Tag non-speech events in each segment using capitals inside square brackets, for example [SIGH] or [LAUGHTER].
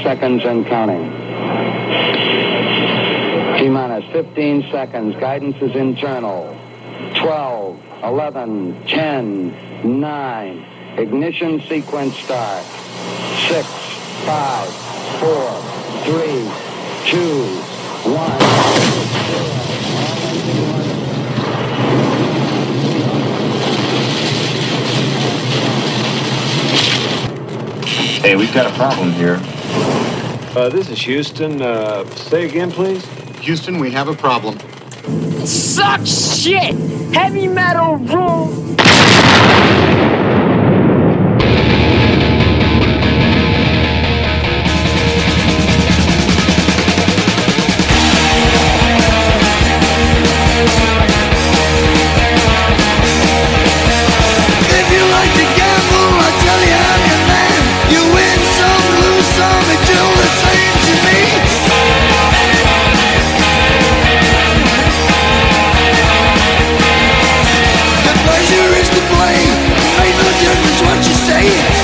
30 seconds and counting. T-minus 15 seconds. Guidance is internal. 12, 11, 10, 9. Ignition sequence start. 6, 5, 4, 3, 2, 1. Hey, we've got a problem here. Uh, this is Houston. Uh, say again, please. Houston, we have a problem. Suck shit! Heavy metal rule! Yeah.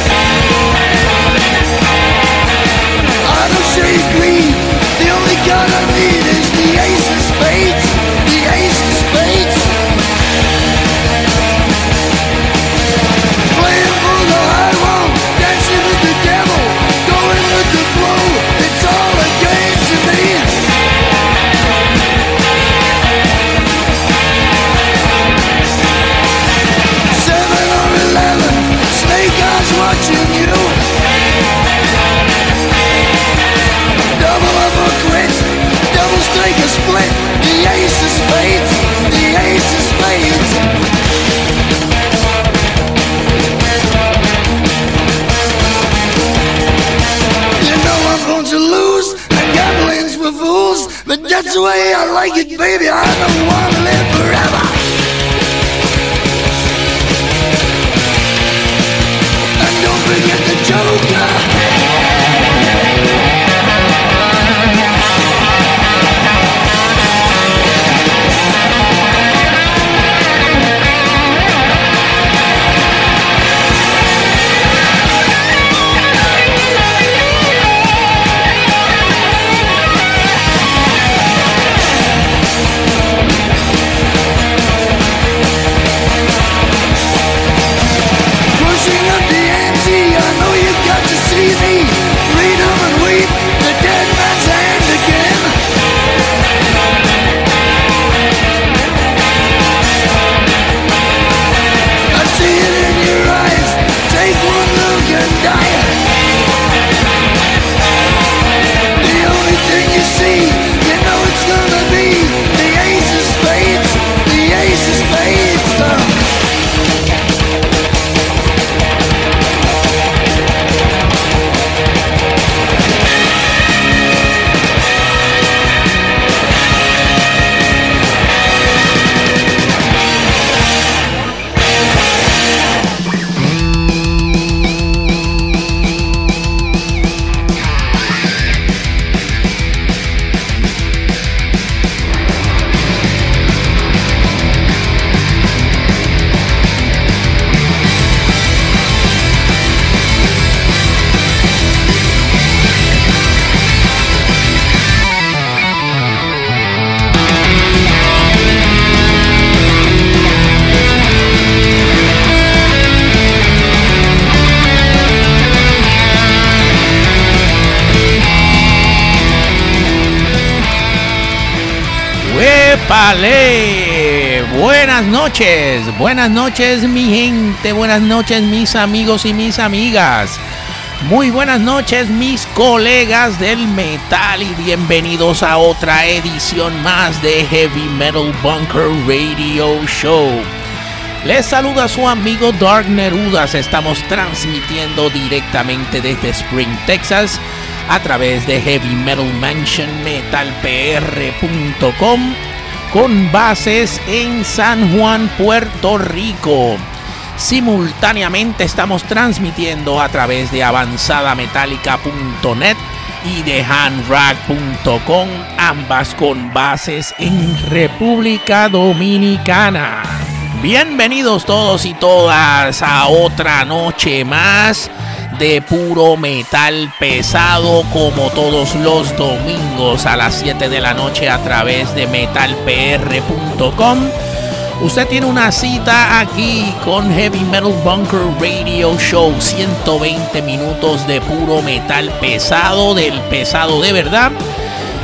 Way I like it, baby. I don't want to live forever. And don't forget the Joker. Buenas noches mi gente, buenas noches mis amigos y mis amigas. Muy buenas noches mis colegas del metal y bienvenidos a otra edición más de Heavy Metal Bunker Radio Show. Les saluda su amigo Dark Nerudas. Estamos transmitiendo directamente desde Spring, Texas, a través de Heavy Metal Mansion metalpr.com con bases en San Juan, Puerto Rico. Simultáneamente estamos transmitiendo a través de avanzadametallica.net y de handrack.com, ambas con bases en República Dominicana. Bienvenidos todos y todas a otra noche más de puro metal pesado como todos los domingos a las 7 de la noche a través de metalpr.com. Usted tiene una cita aquí con Heavy Metal Bunker Radio Show, 120 minutos de puro metal pesado, del pesado de verdad.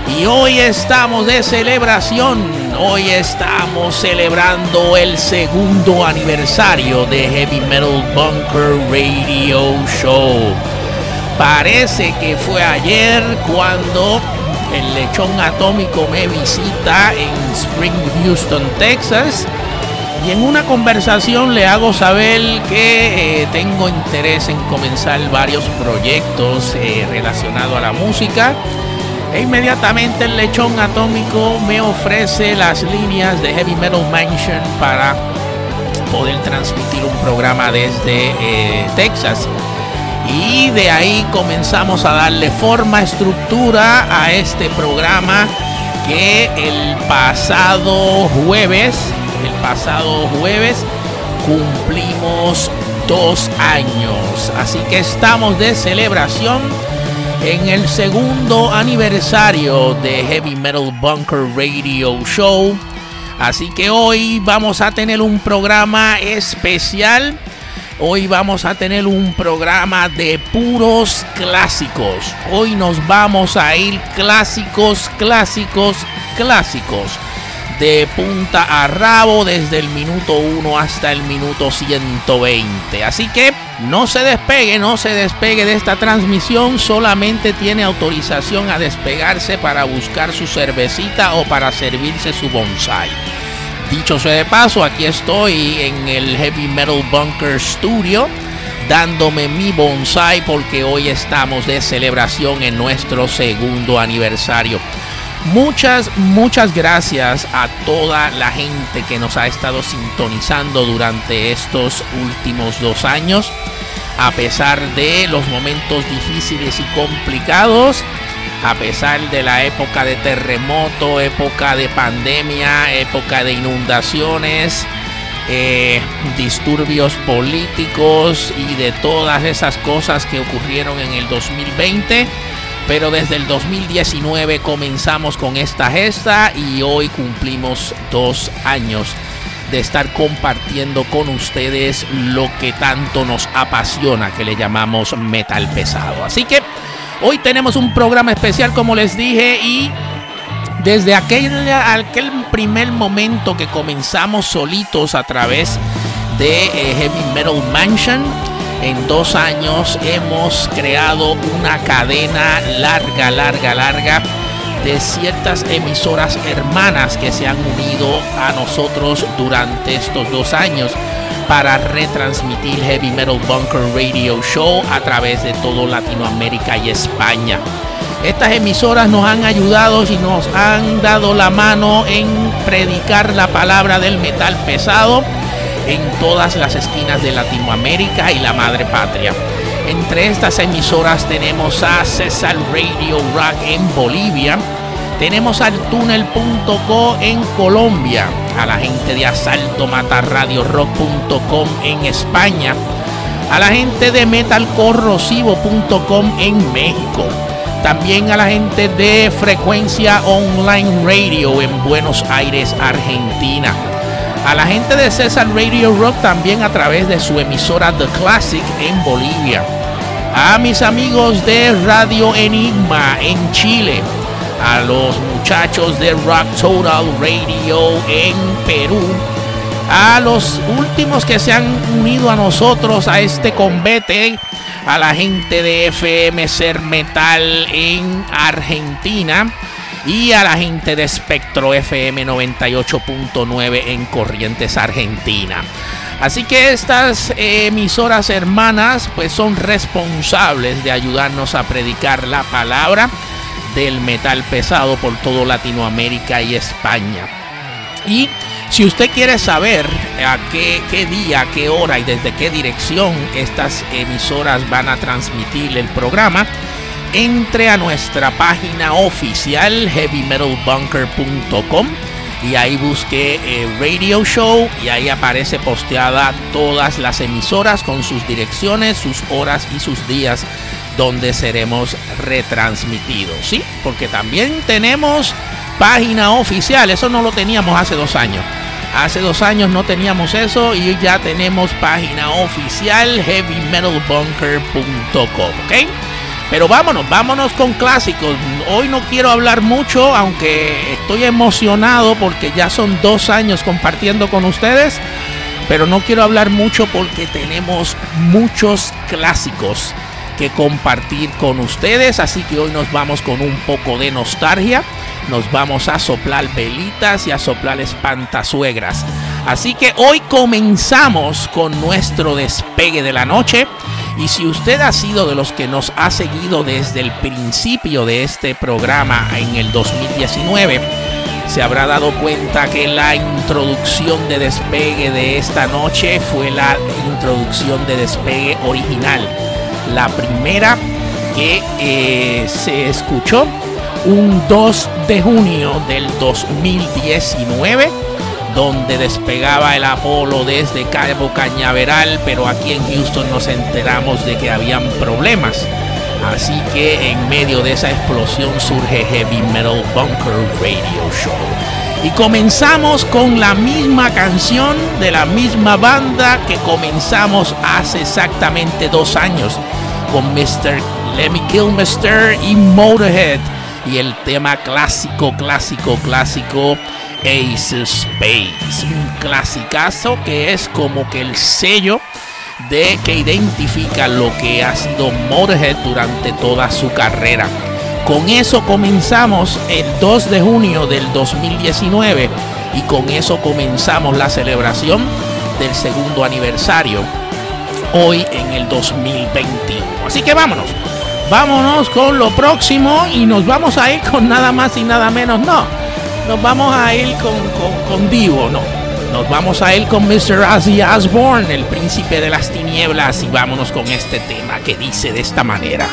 Y hoy estamos de celebración, hoy estamos celebrando el segundo aniversario de Heavy Metal Bunker Radio Show. Parece que fue ayer cuando el lechón atómico me visita en Spring, Houston, Texas. Y en una conversación le hago saber que eh, tengo interés en comenzar varios proyectos eh, relacionados a la música. E inmediatamente el lechón atómico me ofrece las líneas de Heavy Metal Mansion para poder transmitir un programa desde eh, Texas. Y de ahí comenzamos a darle forma, estructura a este programa que el pasado jueves, el pasado jueves cumplimos dos años. Así que estamos de celebración en el segundo aniversario de Heavy Metal Bunker Radio Show. Así que hoy vamos a tener un programa especial. Hoy vamos a tener un programa de puros clásicos. Hoy nos vamos a ir clásicos, clásicos, clásicos de punta a rabo desde el minuto 1 hasta el minuto 120. Así que no se despegue, no se despegue de esta transmisión, solamente tiene autorización a despegarse para buscar su cervecita o para servirse su bonsai. Dicho sea de paso, aquí estoy en el Heavy Metal Bunker Studio dándome mi bonsai porque hoy estamos de celebración en nuestro segundo aniversario. Muchas, muchas gracias a toda la gente que nos ha estado sintonizando durante estos últimos dos años. A pesar de los momentos difíciles y complicados, a pesar de la época de terremoto, época de pandemia, época de inundaciones, eh, disturbios políticos y de todas esas cosas que ocurrieron en el 2020 pero desde el 2019 comenzamos con esta gesta y hoy cumplimos dos años de estar compartiendo con ustedes lo que tanto nos apasiona, que le llamamos metal pesado. Así que hoy tenemos un programa especial, como les dije, y desde aquel, aquel primer momento que comenzamos solitos a través de eh, Heavy Metal Mansion, en dos años hemos creado una cadena larga, larga, larga de ciertas emisoras hermanas que se han unido a nosotros durante estos dos años para retransmitir Heavy Metal Bunker Radio Show a través de todo Latinoamérica y España. Estas emisoras nos han ayudado y nos han dado la mano en predicar la palabra del metal pesado en todas las esquinas de Latinoamérica y la madre patria. Entre estas emisoras tenemos a César Radio Rock en Bolivia, tenemos al túnel.co en Colombia, a la gente de Asalto Rock.com en España, a la gente de metalcorrosivo.com en México, también a la gente de Frecuencia Online Radio en Buenos Aires, Argentina a la gente de César Radio Rock también a través de su emisora The Classic en Bolivia, a mis amigos de Radio Enigma en Chile, a los muchachos de Rock Total Radio en Perú, a los últimos que se han unido a nosotros a este combate, a la gente de FM Ser Metal en Argentina y a la gente de Espectro FM 98.9 en Corrientes, Argentina. Así que estas emisoras hermanas pues son responsables de ayudarnos a predicar la palabra del metal pesado por todo Latinoamérica y España. Y si usted quiere saber a qué, qué día, qué hora y desde qué dirección estas emisoras van a transmitir el programa, entre a nuestra página oficial heavymetalbunker.com y ahí busqué eh, Radio Show y ahí aparece posteada todas las emisoras con sus direcciones, sus horas y sus días donde seremos retransmitidos, ¿sí? Porque también tenemos página oficial, eso no lo teníamos hace dos años. Hace dos años no teníamos eso y ya tenemos página oficial heavymetalbunker.com, ¿ok? Pero vámonos, vámonos con clásicos. Hoy no quiero hablar mucho, aunque estoy emocionado porque ya son dos años compartiendo con ustedes. Pero no quiero hablar mucho porque tenemos muchos clásicos que compartir con ustedes. Así que hoy nos vamos con un poco de nostalgia. Nos vamos a soplar velitas y a soplar espantasuegras. Así que hoy comenzamos con nuestro despegue de la noche. Y si usted ha sido de los que nos ha seguido desde el principio de este programa en el 2019, se habrá dado cuenta que la introducción de despegue de esta noche fue la introducción de despegue original. La primera que eh, se escuchó un 2 de junio del 2019 donde despegaba el Apolo desde Cabo Cañaveral, pero aquí en Houston nos enteramos de que habían problemas. Así que en medio de esa explosión surge Heavy Metal Bunker Radio Show. Y comenzamos con la misma canción de la misma banda que comenzamos hace exactamente dos años con Mr. Lemmy Kilmister y Motorhead. Y el tema clásico, clásico, clásico Ace Space, un clasicazo que es como que el sello de que identifica lo que ha sido Motorhead durante toda su carrera. Con eso comenzamos el 2 de junio del 2019 y con eso comenzamos la celebración del segundo aniversario hoy en el 2021. Así que vámonos, vámonos con lo próximo y nos vamos a ir con nada más y nada menos, no nos vamos a ir con, con, Divo, no. Nos vamos a ir con Mr. Ozzy Osbourne, el príncipe de las tinieblas, y vámonos con este tema que dice de esta manera.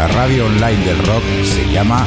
La radio online del rock se llama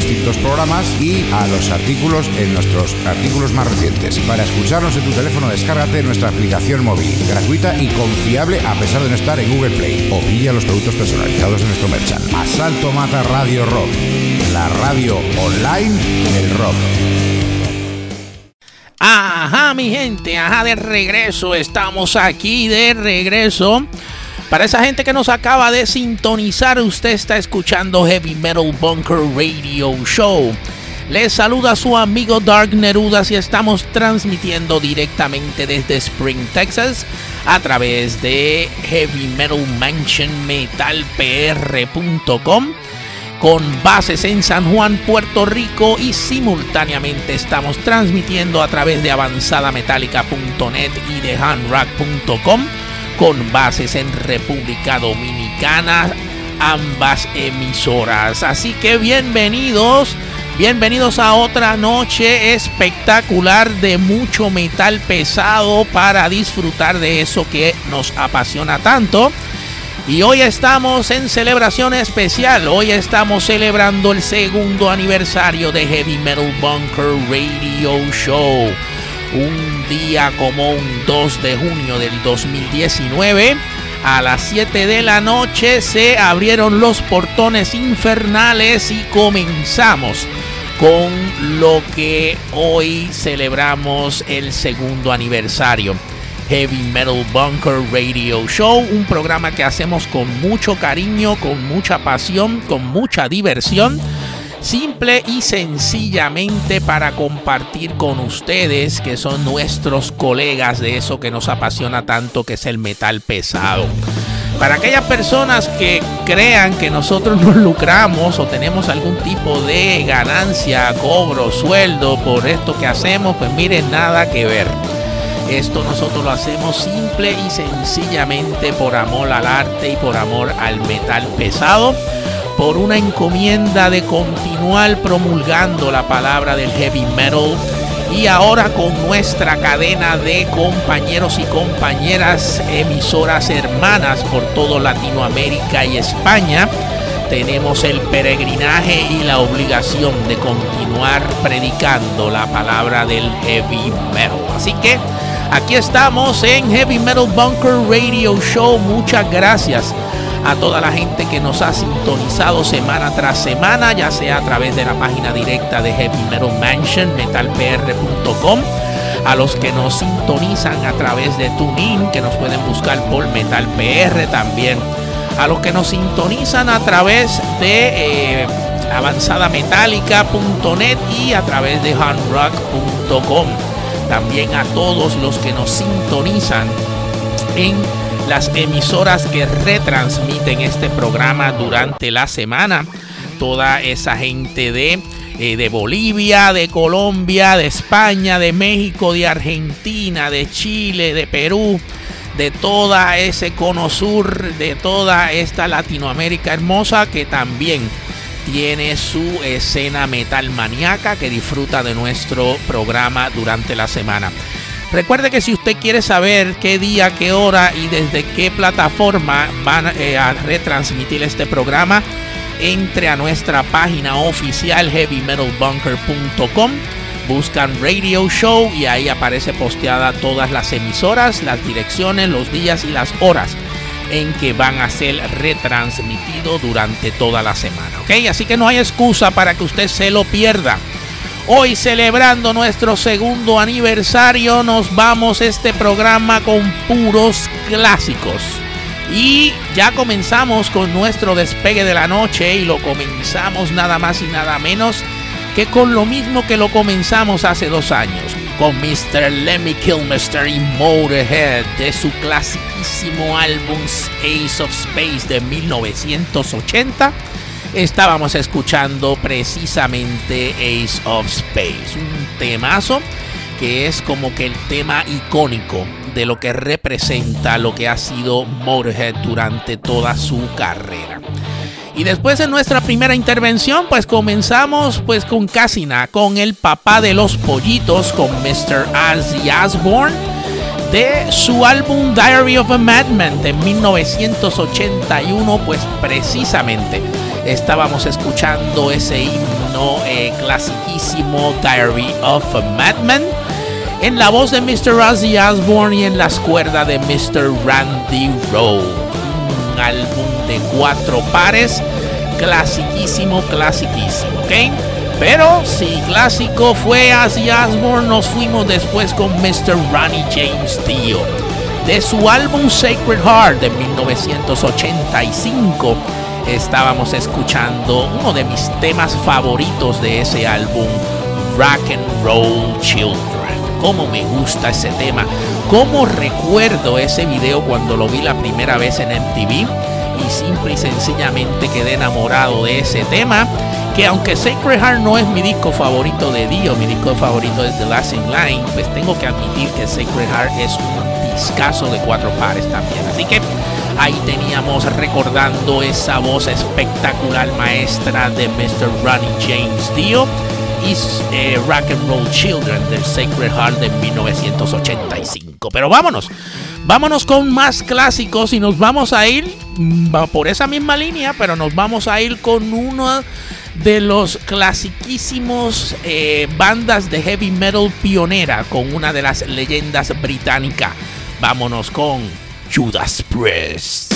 distintos programas y a los artículos en nuestros artículos más recientes. Para escucharnos en tu teléfono, descárgate nuestra aplicación móvil, gratuita y confiable a pesar de no estar en Google Play. O pilla los productos personalizados en nuestro merchant. Asalto Mata Radio Rock, la radio online del rock. Ajá, mi gente, ajá, de regreso. Estamos aquí de regreso. Para esa gente que nos acaba de sintonizar, usted está escuchando Heavy Metal Bunker Radio Show. Les saluda su amigo Dark Nerudas y estamos transmitiendo directamente desde Spring, Texas, a través de Heavy Metal Mansion metalpr.com con bases en San Juan, Puerto Rico y simultáneamente estamos transmitiendo a través de avanzadametallica.net y de handrock.com con bases en República Dominicana, ambas emisoras. Así que bienvenidos Bienvenidos a otra noche espectacular de mucho metal pesado para disfrutar de eso que nos apasiona tanto. Y hoy estamos en celebración especial. Hoy estamos celebrando el segundo aniversario de Heavy Metal Bunker Radio Show. Un día como un 2 de junio del 2019 a las 7 de la noche se abrieron los portones infernales y comenzamos con lo que hoy celebramos el segundo aniversario. Heavy Metal Bunker Radio Show, un programa que hacemos con mucho cariño, con mucha pasión, con mucha diversión, simple y sencillamente para compartir con ustedes que son nuestros colegas de eso que nos apasiona tanto que es el metal pesado. Para aquellas personas que crean que nosotros nos lucramos o tenemos algún tipo de ganancia, cobro, sueldo por esto que hacemos, pues miren, nada que ver. Esto nosotros lo hacemos simple y sencillamente por amor al arte y por amor al metal pesado, por una encomienda de continuar promulgando la palabra del heavy metal y ahora con nuestra cadena de compañeros y compañeras emisoras hermanas por todo Latinoamérica y España, tenemos el peregrinaje y la obligación de continuar predicando la palabra del heavy metal. Así que aquí estamos en Heavy Metal Bunker Radio Show. Muchas gracias a toda la gente que nos ha sintonizado semana tras semana, ya sea a través de la página directa de Heavy Metal Mansion, metalpr.com, a los que nos sintonizan a través de TuneIn, que nos pueden buscar por Metal PR también, a los que nos sintonizan a través de eh, avanzadametallica.net y a través de handrock.com. También a todos los que nos sintonizan en las emisoras que retransmiten este programa durante la semana. Toda esa gente de, eh, de Bolivia, de Colombia, de España, de México, de Argentina, de Chile, de Perú, de toda ese cono sur, de toda esta Latinoamérica hermosa que también tiene su escena metal maníaca que disfruta de nuestro programa durante la semana. Recuerde que si usted quiere saber qué día, qué hora y desde qué plataforma van eh, a retransmitir este programa, entre a nuestra página oficial heavymetalbunker.com, buscan Radio Show y ahí aparece posteada todas las emisoras, las direcciones, los días y las horas en que van a ser retransmitidos durante toda la semana. Así que no hay excusa para que usted se lo pierda. Hoy celebrando nuestro segundo aniversario nos vamos este programa con puros clásicos. Y ya comenzamos con nuestro despegue de la noche y lo comenzamos nada más y nada menos que con lo mismo que lo comenzamos hace dos años, con Mr. Lemmy Kilmister y Motorhead de su clasiquísimo álbum Ace of Space de 1980 estábamos escuchando precisamente Ace of Space, un temazo que es como que el tema icónico de lo que representa lo que ha sido Motorhead durante toda su carrera. Y después de nuestra primera intervención, pues comenzamos pues con Casina, con el papá de los pollitos, con Mr. Ozzy Osbourne, de su álbum Diary of a Madman de 1981, pues precisamente estábamos escuchando ese himno eh, clasiquísimo Diary of a Madman en la voz de Mr. Ozzy Osbourne y en las cuerdas de Mr. Randy Rowe. Un álbum de cuatro pares, clasiquísimo, clasiquísimo, ¿ok? Pero si clásico fue Ozzy Osbourne, nos fuimos después con Mr. Ronnie James Dio. De su álbum Sacred Heart de 1985 estábamos escuchando uno de mis temas favoritos de ese álbum, Rock and Roll Children. Cómo me gusta ese tema, cómo recuerdo ese video cuando lo vi la primera vez en MTV y simple y sencillamente quedé enamorado de ese tema. Que aunque Sacred Heart no es mi disco favorito de Dio, mi disco favorito es The Last in Line, pues tengo que admitir que Sacred Heart es un discazo de cuatro pares también. Así que ahí teníamos recordando esa voz espectacular maestra de Mr. Ronnie James Dio y eh, Rock and Roll Children del Sacred Heart de 1985. Pero vámonos, vámonos con más clásicos y nos vamos a ir mm, por esa misma línea, pero nos vamos a ir con uno de los clasiquísimos eh, bandas de heavy metal pionera con una de las leyendas británicas. Vámonos con Judas Priest.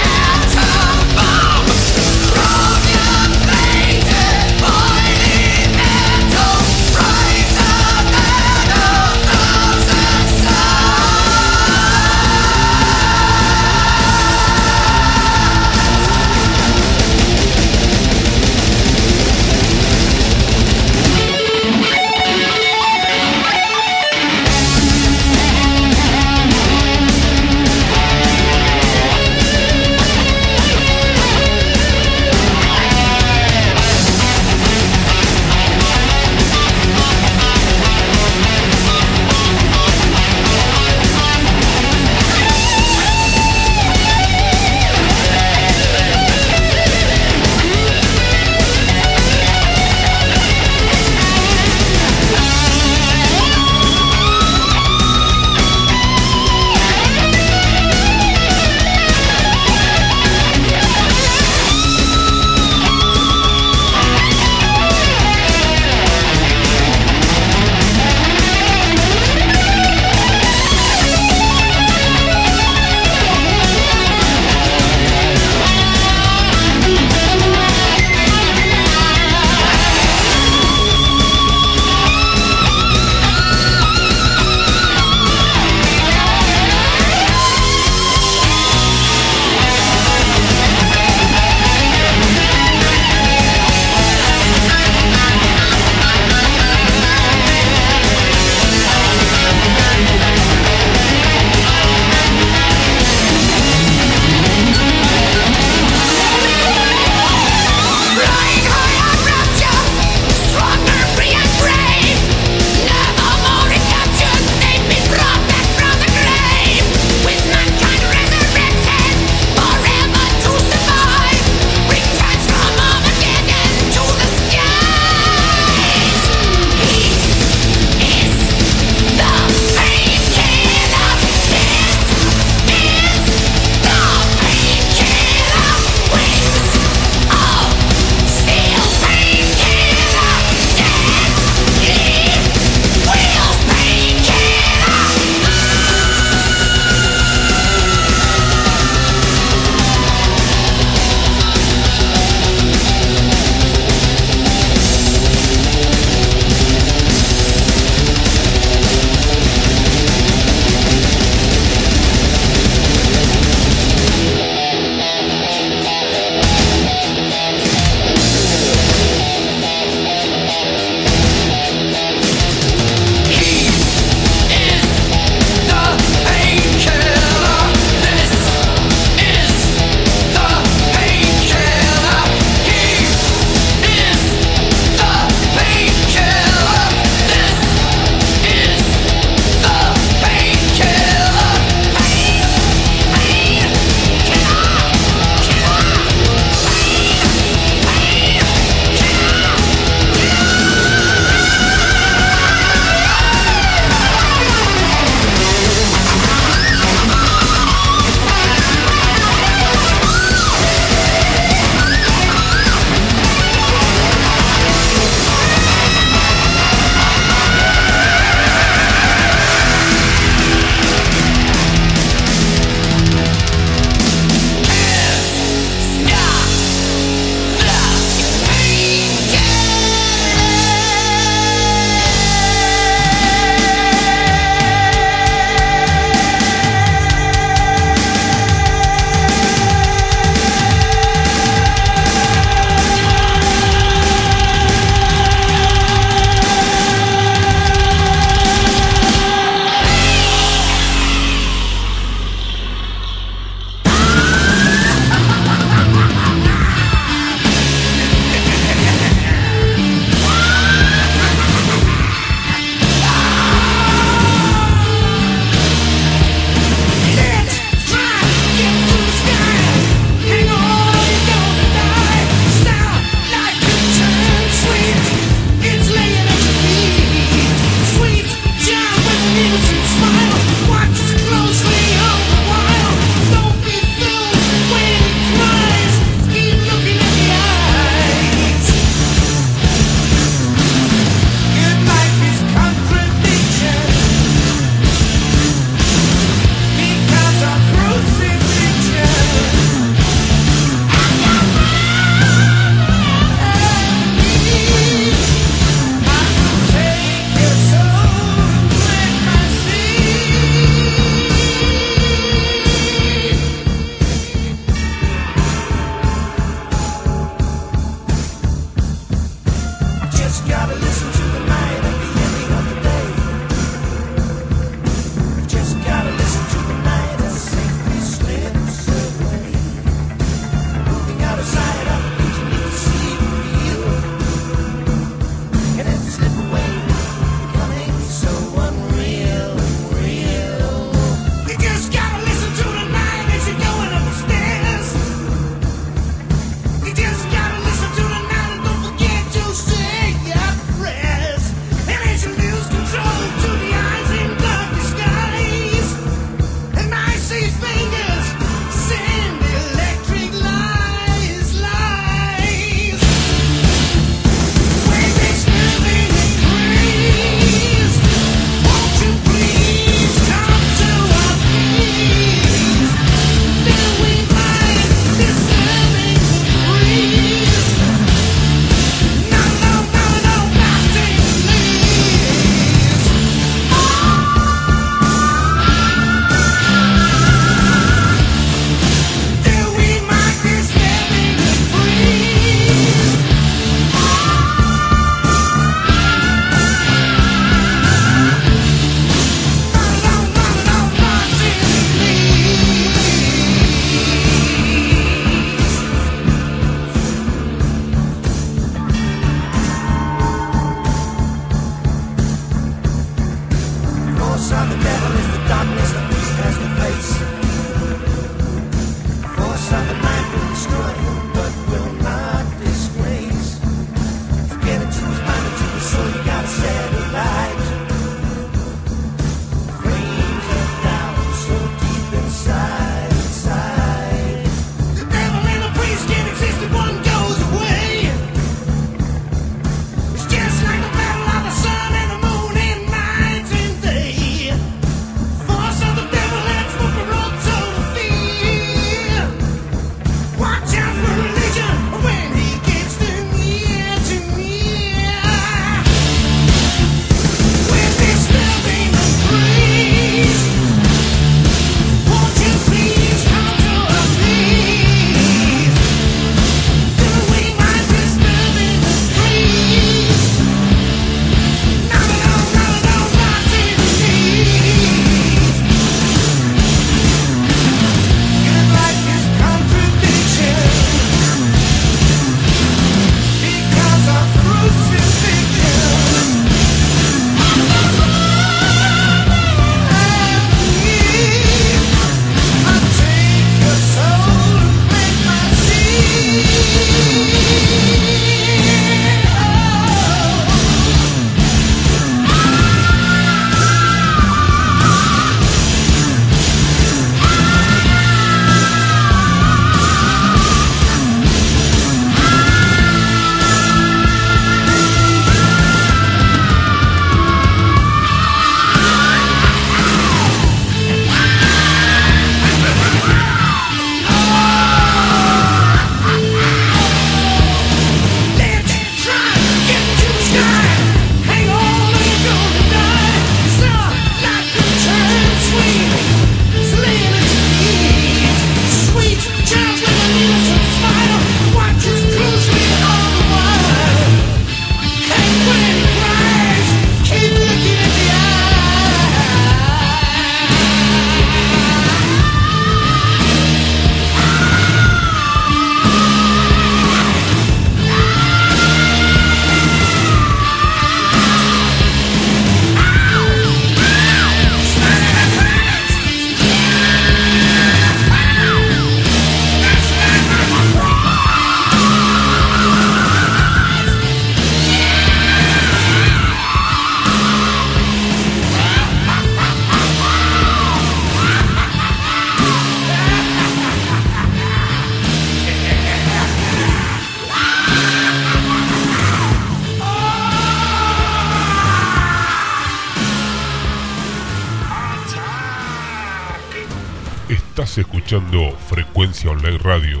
Frecuencia Online Radio,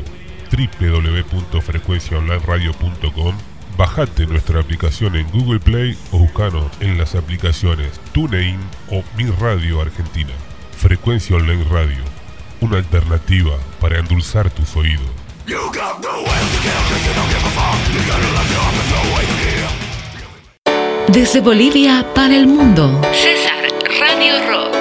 www.frecuenciaonlineradio.com. Bajate nuestra aplicación en Google Play o buscanos en las aplicaciones TuneIn o Mi Radio Argentina. Frecuencia Online Radio, una alternativa para endulzar tus oídos. Desde Bolivia para el mundo. César Radio Rock.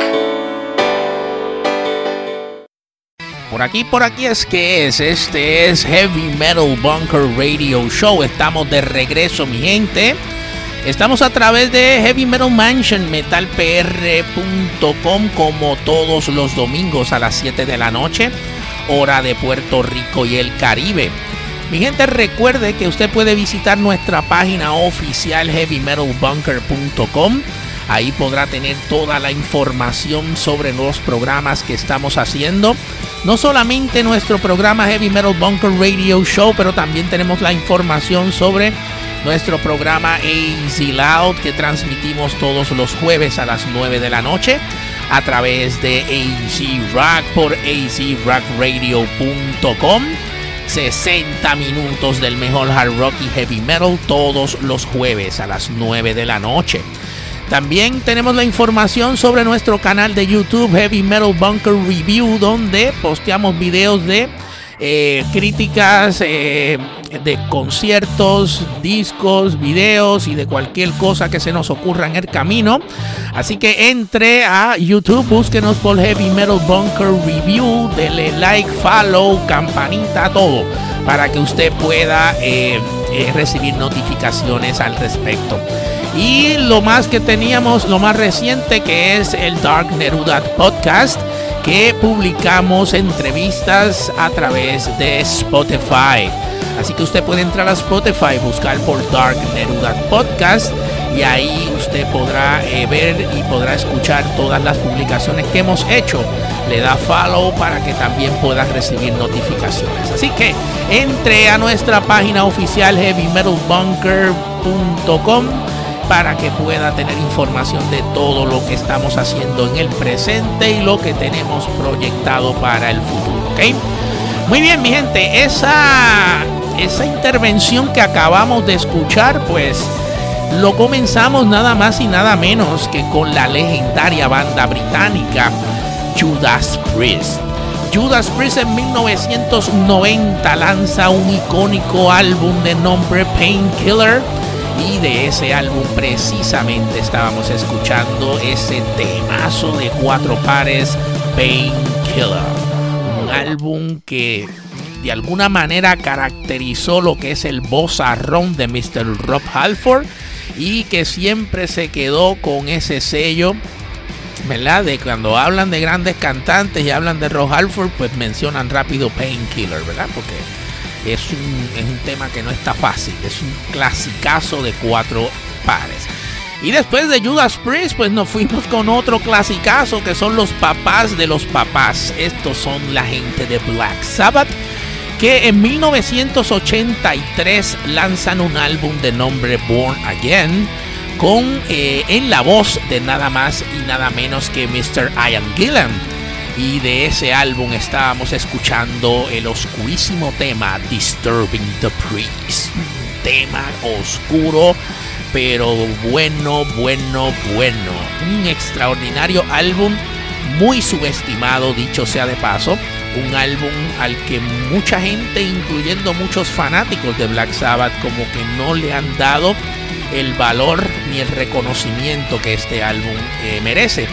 Por aquí, por aquí es que es. Este es Heavy Metal Bunker Radio Show. Estamos de regreso, mi gente. Estamos a través de Heavy Metal Mansion, metalpr.com, como todos los domingos a las 7 de la noche, hora de Puerto Rico y el Caribe. Mi gente, recuerde que usted puede visitar nuestra página oficial heavymetalbunker.com Ahí podrá tener toda la información sobre los programas que estamos haciendo. No solamente nuestro programa Heavy Metal Bunker Radio Show, pero también tenemos la información sobre nuestro programa AZ Loud que transmitimos todos los jueves a las 9 de la noche a través de AZ Rock por azrockradio.com. 60 minutos del mejor hard rock y heavy metal todos los jueves a las 9 de la noche. También tenemos la información sobre nuestro canal de YouTube Heavy Metal Bunker Review, donde posteamos videos de eh, críticas, eh, de conciertos, discos, videos y de cualquier cosa que se nos ocurra en el camino. Así que entre a YouTube, búsquenos por Heavy Metal Bunker Review, dele like, follow, campanita, todo, para que usted pueda eh, recibir notificaciones al respecto. Y lo más que teníamos, lo más reciente, que es el Dark Neruda Podcast, que publicamos entrevistas a través de Spotify. Así que usted puede entrar a Spotify, buscar por Dark Neruda Podcast y ahí usted podrá eh, ver y podrá escuchar todas las publicaciones que hemos hecho. Le da follow para que también pueda recibir notificaciones. Así que entre a nuestra página oficial heavymetalbunker.com para que pueda tener información de todo lo que estamos haciendo en el presente y lo que tenemos proyectado para el futuro. ¿ok? Muy bien, mi gente, esa, esa intervención que acabamos de escuchar, pues lo comenzamos nada más y nada menos que con la legendaria banda británica Judas Priest. Judas Priest en 1990 lanza un icónico álbum de nombre Painkiller y de ese álbum precisamente estábamos escuchando ese temazo de cuatro pares, Painkiller. Un álbum que de alguna manera caracterizó lo que es el bozarrón de Mr. Rob Halford y que siempre se quedó con ese sello. ¿Verdad? De cuando hablan de grandes cantantes y hablan de Rob Halford, pues mencionan rápido Painkiller, ¿verdad? Porque es un, es un tema que no está fácil, es un clasicazo de cuatro pares. Y después de Judas Priest, pues nos fuimos con otro clasicazo que son los papás de los papás. Estos son la gente de Black Sabbath, que en 1983 lanzan un álbum de nombre Born Again, con eh, en la voz de nada más y nada menos que Mr. Ian Gillan y de ese álbum estábamos escuchando el oscurísimo tema Disturbing the Priest. Tema oscuro, pero bueno, bueno, bueno. Un extraordinario álbum, muy subestimado, dicho sea de paso. Un álbum al que mucha gente, incluyendo muchos fanáticos de Black Sabbath, como que no le han dado el valor ni el reconocimiento que este álbum eh, merece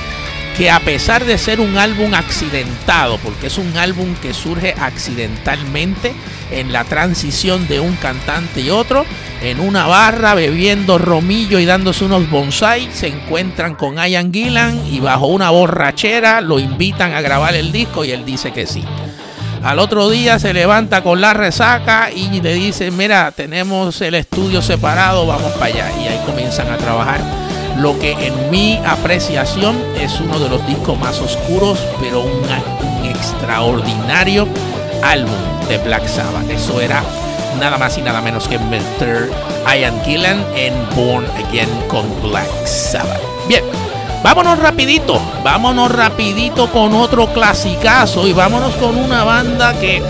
que a pesar de ser un álbum accidentado, porque es un álbum que surge accidentalmente en la transición de un cantante y otro, en una barra bebiendo romillo y dándose unos bonsai, se encuentran con Ian Gillan y bajo una borrachera lo invitan a grabar el disco y él dice que sí. Al otro día se levanta con la resaca y le dice, mira, tenemos el estudio separado, vamos para allá. Y ahí comienzan a trabajar lo que en mi apreciación es uno de los discos más oscuros, pero un, extraordinario álbum de Black Sabbath. Eso era nada más y nada menos que Mr. Ian Gillan en Born Again con Black Sabbath. Bien, vámonos rapidito, vámonos rapidito con otro clasicazo y vámonos con una banda que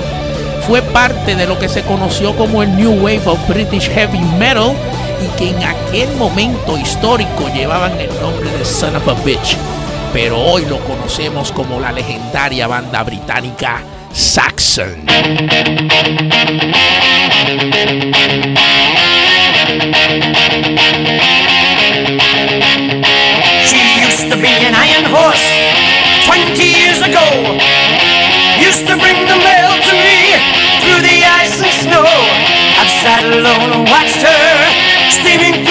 fue parte de lo que se conoció como el New Wave of British Heavy Metal y que en aquel momento histórico llevaban el nombre de Son of a Bitch, pero hoy lo conocemos como la legendaria banda británica Saxon. She used to be iron horse 20 years ago. Alone. Watched her steaming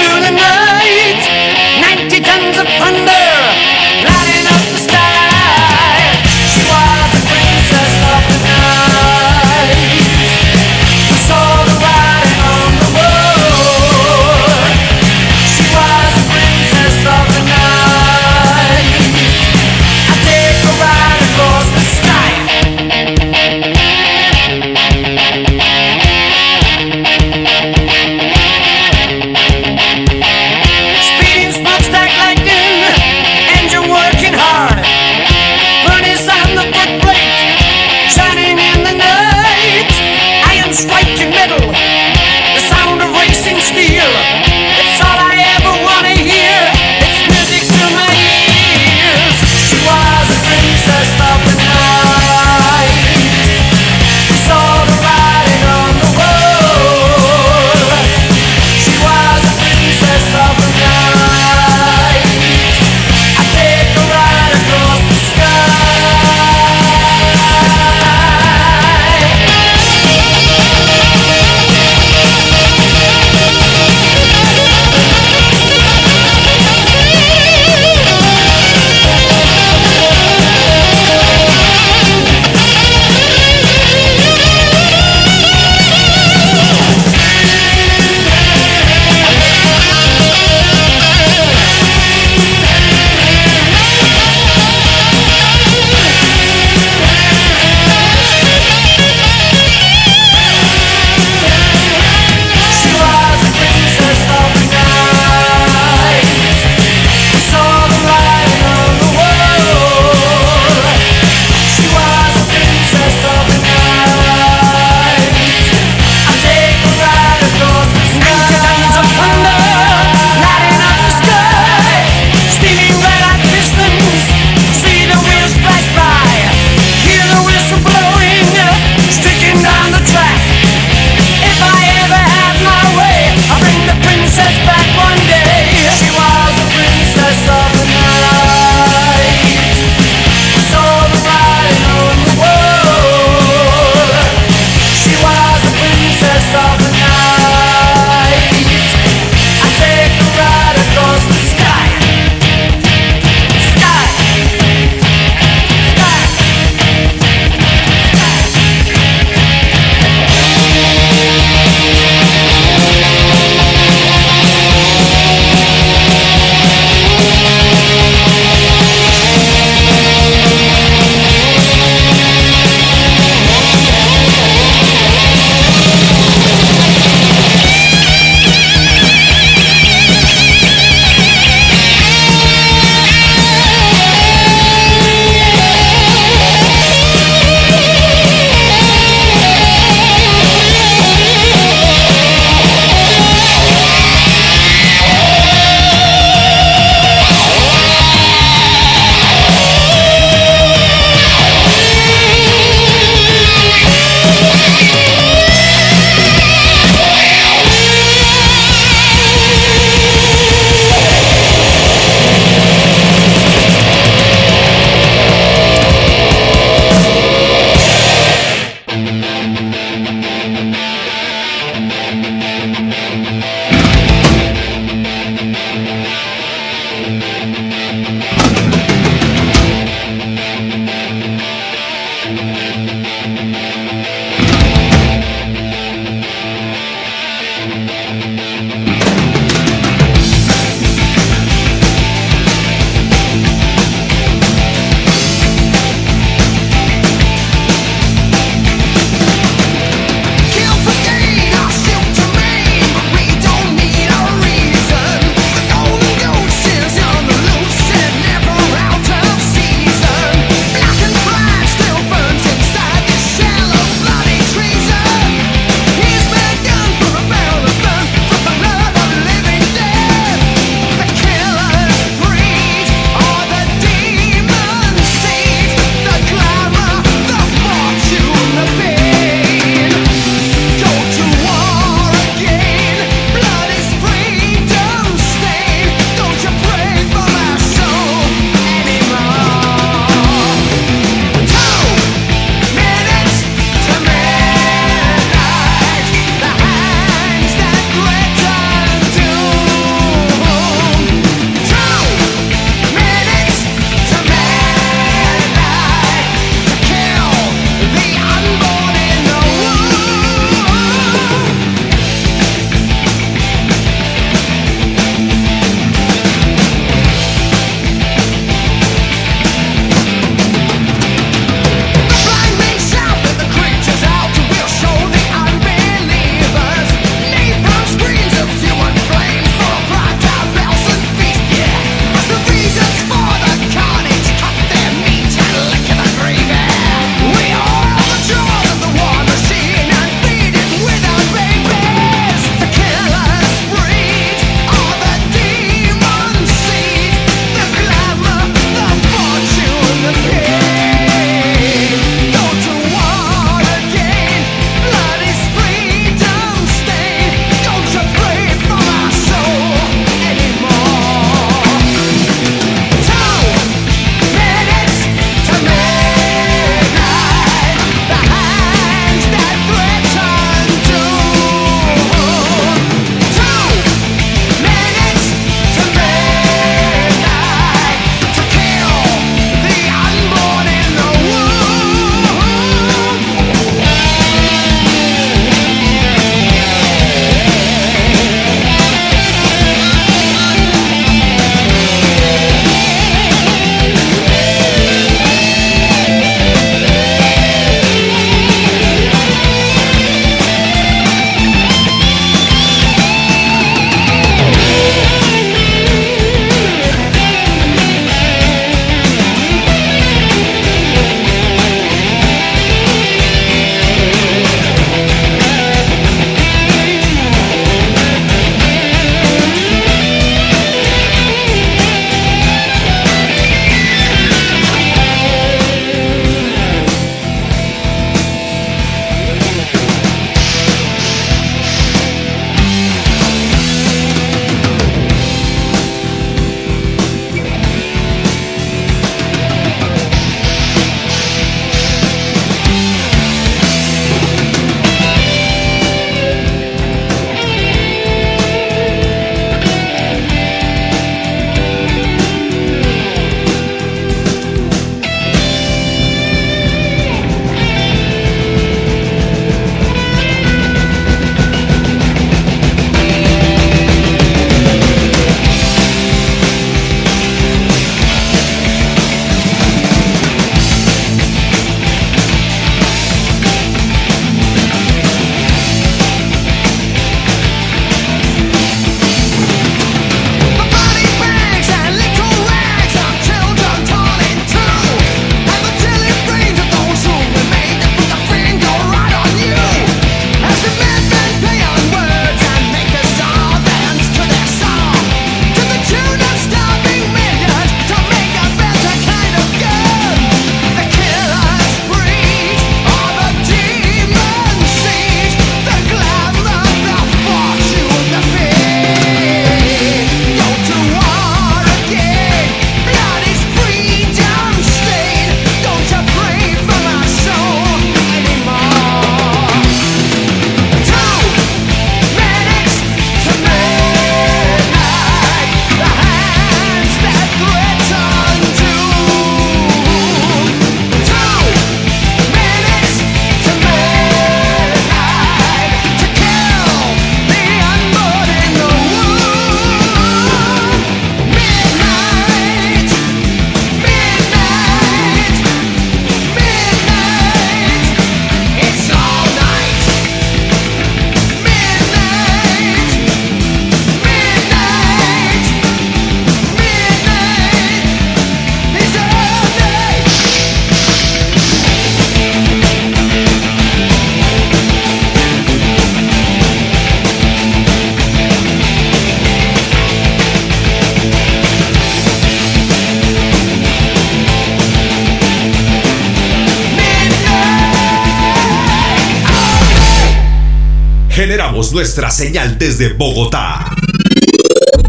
Nuestra señal desde Bogotá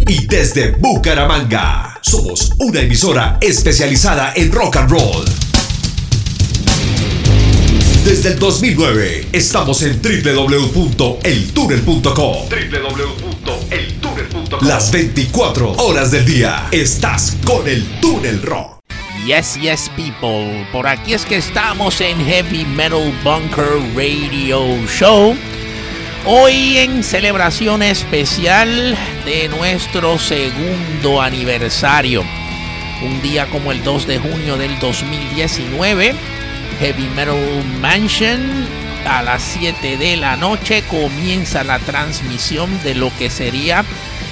y desde Bucaramanga. Somos una emisora especializada en rock and roll. Desde el 2009 estamos en www.eltunnel.com. www.eltunnel.com. Las 24 horas del día estás con el Túnel Rock. Yes, yes, people. Por aquí es que estamos en Heavy Metal Bunker Radio Show. Hoy en celebración especial de nuestro segundo aniversario. Un día como el 2 de junio del 2019, Heavy Metal Mansion a las 7 de la noche comienza la transmisión de lo que sería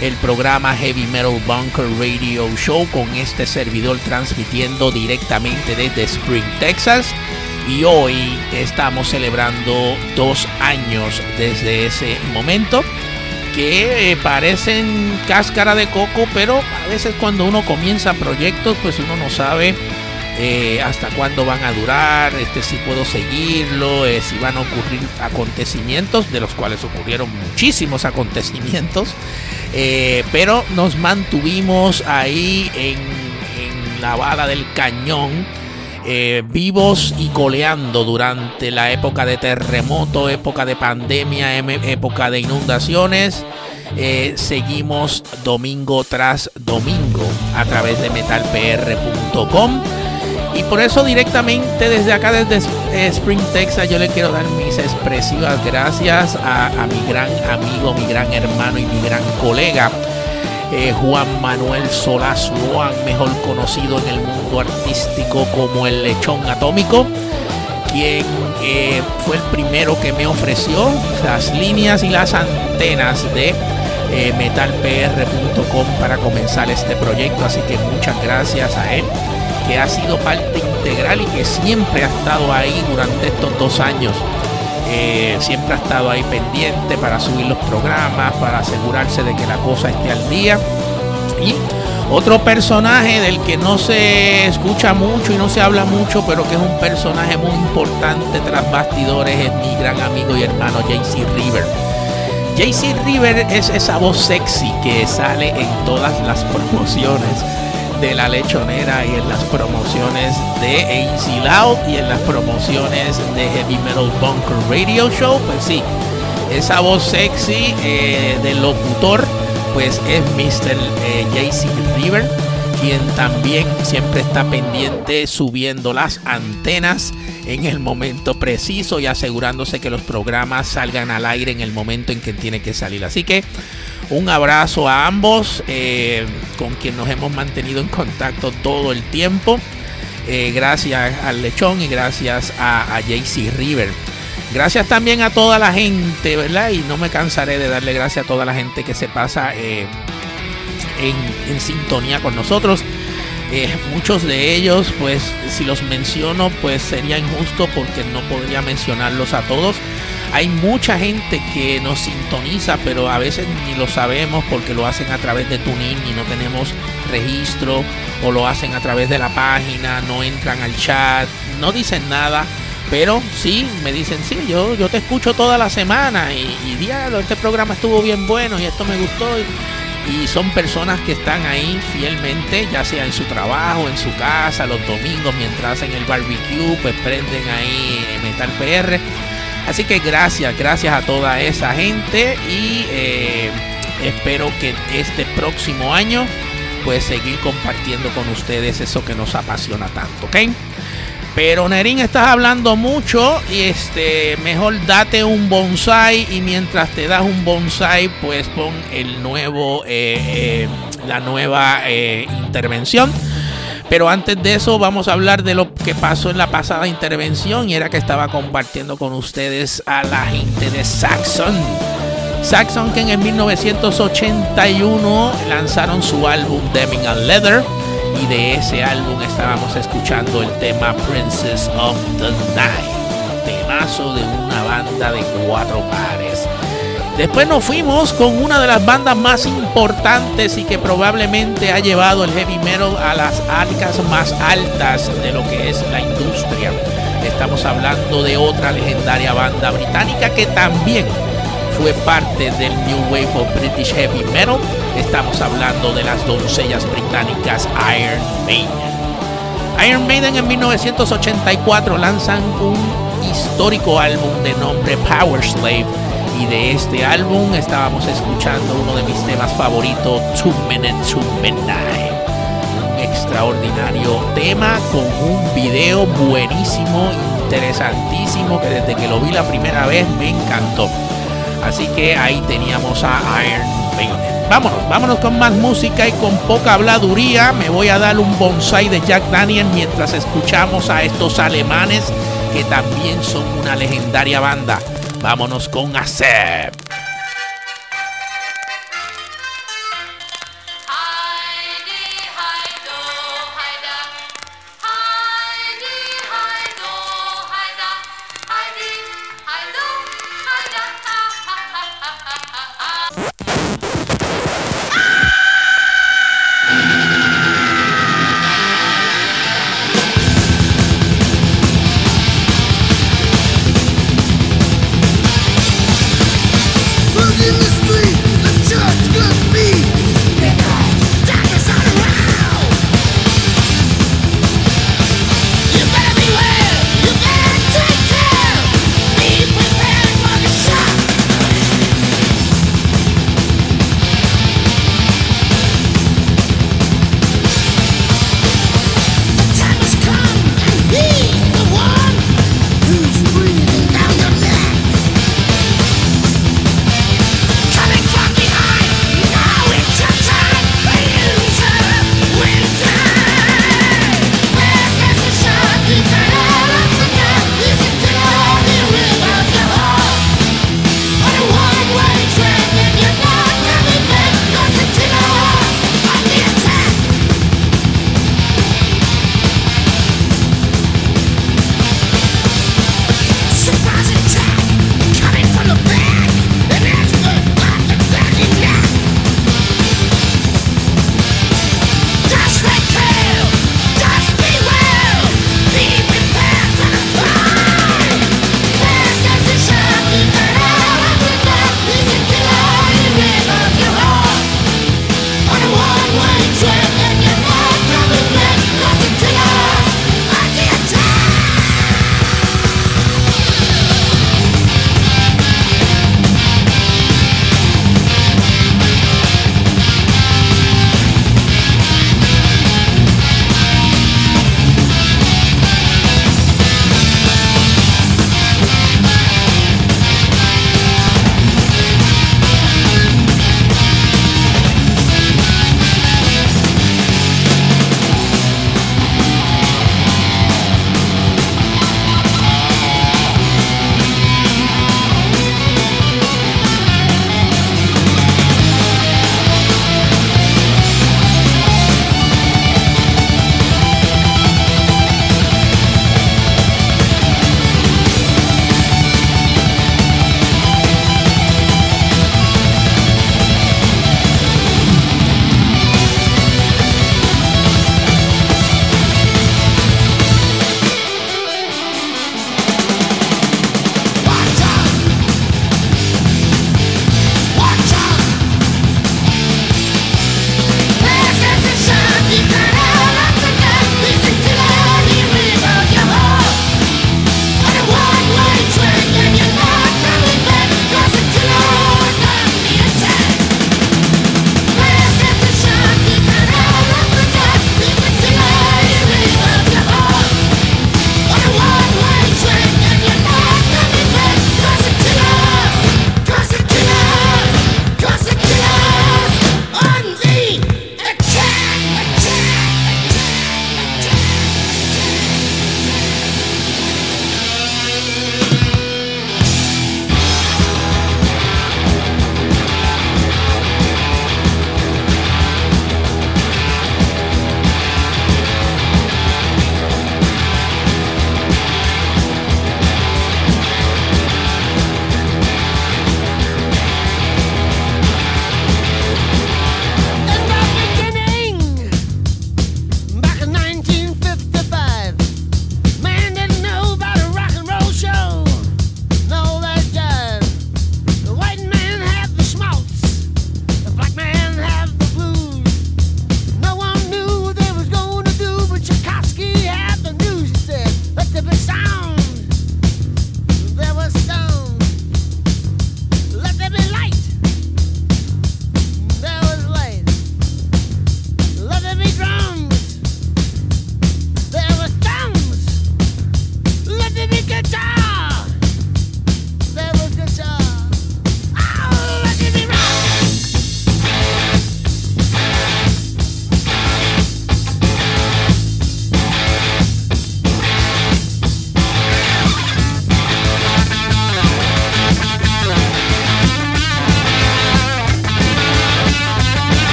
el programa Heavy Metal Bunker Radio Show con este servidor transmitiendo directamente desde Spring, Texas y hoy estamos celebrando dos años desde ese momento que eh, parecen cáscara de coco, pero a veces cuando uno comienza proyectos, pues uno no sabe eh, hasta cuándo van a durar, este, si puedo seguirlo, eh, si van a ocurrir acontecimientos, de los cuales ocurrieron muchísimos [LAUGHS] acontecimientos, pero nos mantuvimos ahí en, en la bala del cañón eh, vivos y coleando durante la época de terremoto, época de pandemia, época de inundaciones. Eh, seguimos domingo tras domingo a través de metalpr.com. Y por eso directamente desde acá, desde Spring, Texas, yo le quiero dar mis expresivas gracias a mi gran amigo, mi gran hermano y mi gran colega, Juan Manuel Solás Juan, mejor conocido en el mundo artístico como el lechón atómico, quien eh, fue el primero que me ofreció las líneas y las antenas de eh, metalpr.com para comenzar este proyecto. Así que muchas gracias a él, que ha sido parte integral y que siempre ha estado ahí durante estos dos años siempre ha estado ahí pendiente para subir los programas, para asegurarse de que la cosa esté al día. Y otro personaje del que no se escucha mucho y no se habla mucho, pero que es un personaje muy importante tras bastidores, es mi gran amigo y hermano JC River. JC River es esa voz sexy que sale en todas las [LAUGHS] promociones de la lechonera y en las promociones de AC Loud y en las promociones de Heavy Metal Bunker Radio Show, pues sí, esa voz sexy eh, del locutor, pues es Mr. Eh, JC River, quien también siempre está pendiente subiendo las antenas en el momento preciso y asegurándose que los programas salgan al aire en el momento en que tiene que salir. Así que un abrazo a ambos, eh, con quien nos hemos mantenido en contacto todo el tiempo. Eh, gracias al Lechón y gracias a, JC River. Gracias también a toda la gente, ¿verdad? Y no me cansaré de darle gracias a toda la gente que se pasa eh, en, sintonía con nosotros. muchos de ellos, pues si los menciono, pues sería injusto porque no podría mencionarlos a todos. Hay mucha gente que nos sintoniza, pero a veces ni lo sabemos porque lo hacen a través de TuneIn y no tenemos registro, o lo hacen a través de la página, no entran al chat, no dicen nada. Pero sí, me dicen, sí, yo, yo te escucho toda la semana y, y diablo, este programa estuvo bien bueno y esto me gustó. Son personas que están ahí fielmente, ya sea en su trabajo, en su casa, los domingos mientras hacen el barbecue, pues prenden ahí Metal PR Así que gracias, gracias a toda esa gente y eh, espero que este próximo año pues seguir compartiendo con ustedes eso que nos apasiona tanto, ¿ok? Pero Nerín, estás hablando mucho y este, mejor date un bonsai y mientras te das un bonsai, pues pon el nuevo, eh, eh, la nueva intervención. Pero antes de eso vamos a hablar de lo que pasó en la pasada intervención y era que estaba compartiendo con ustedes a la gente de Saxon. Saxon que en el 1981 lanzaron su álbum Deming and Leather y de ese álbum estábamos escuchando el tema Princess of the Night, temazo de una banda de cuatro pares. Después nos fuimos con una de las bandas más importantes y que probablemente ha llevado el heavy metal a las arcas más altas de lo que es la industria. Estamos hablando de otra legendaria banda británica que también fue parte del New Wave of British Heavy Metal. Estamos hablando de las doncellas británicas Iron Maiden. Iron Maiden en 1984 lanzan un histórico álbum de nombre Power Slave y de este álbum estábamos escuchando uno de mis temas favoritos, Two Minutes to Midnight. Un extraordinario tema con un video buenísimo, interesantísimo, que desde que lo vi la primera vez me encantó. Así que ahí teníamos a Iron Maiden. Vámonos, vámonos con más música y con poca habladuría. Me voy a dar un bonsai de Jack Daniel mientras escuchamos a estos alemanes que también son una legendaria banda. Vámonos con Acep.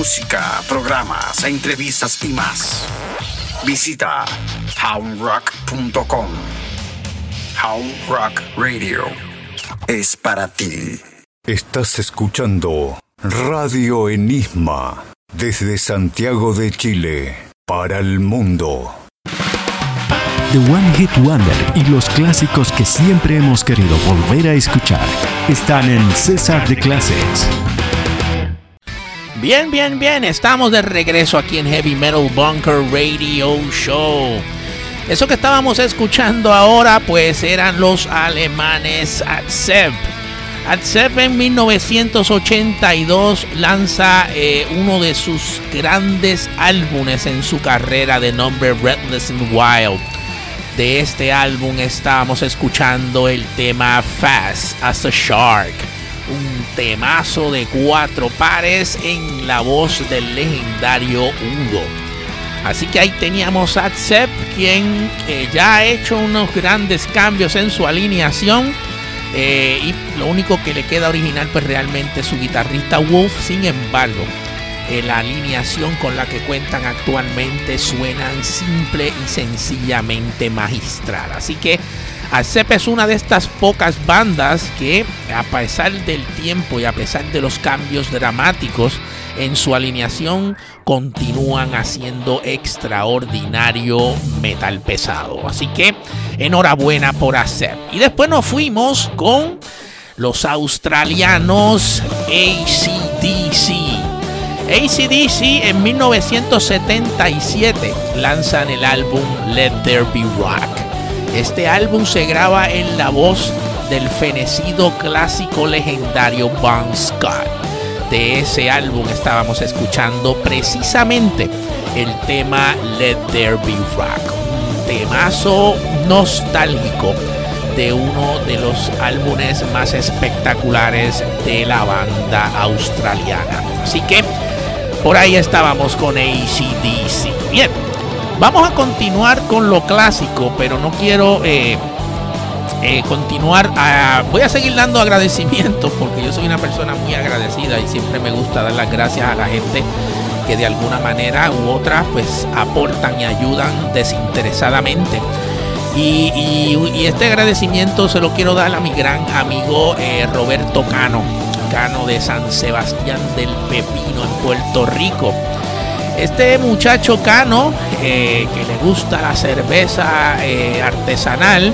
Música, programas, entrevistas y más. Visita houndrock.com. Hound Rock Radio es para ti. Estás escuchando Radio Enigma desde Santiago de Chile para el mundo. The One Hit Wonder y los clásicos que siempre hemos querido volver a escuchar están en César de Classics. Bien, bien, bien, estamos de regreso aquí en Heavy Metal Bunker Radio Show. Eso que estábamos escuchando ahora pues eran los alemanes Accept. Accept en 1982 lanza eh, uno de sus grandes álbumes en su carrera de nombre Redless and Wild de este álbum estábamos escuchando el tema Fast as a Shark. Un temazo de cuatro pares en la voz del legendario Hugo. Así que ahí teníamos a Zep, quien eh, ya ha hecho unos grandes cambios en su alineación. Eh, y lo único que le queda original, pues realmente su guitarrista Wolf. Sin embargo, eh, la alineación con la que cuentan actualmente suenan simple y sencillamente magistral. Así que Acep es una de estas pocas bandas que a pesar del tiempo y a pesar de los cambios dramáticos en su alineación continúan haciendo extraordinario metal pesado. Así que enhorabuena por Acep. Y después nos fuimos con los australianos ACDC. ACDC en 1977 lanzan el álbum Let There Be Rock. Este álbum se graba en la voz del fenecido clásico legendario Bon Scott. De ese álbum estábamos escuchando precisamente el tema Let There Be Rock, un temazo nostálgico de uno de los álbumes más espectaculares de la banda australiana. Así que por ahí estábamos con ACDC. Bien, vamos a continuar con lo clásico, pero no quiero eh, eh, continuar. voy a seguir dando agradecimientos porque yo soy una persona muy agradecida y siempre me gusta dar las gracias a la gente que de alguna manera u otra pues aportan y ayudan desinteresadamente. Y, este agradecimiento se lo quiero dar a mi gran amigo eh, Roberto Cano de San Sebastián del Pepino en Puerto Rico. Este muchacho Cano, eh, que le gusta la cerveza eh, artesanal,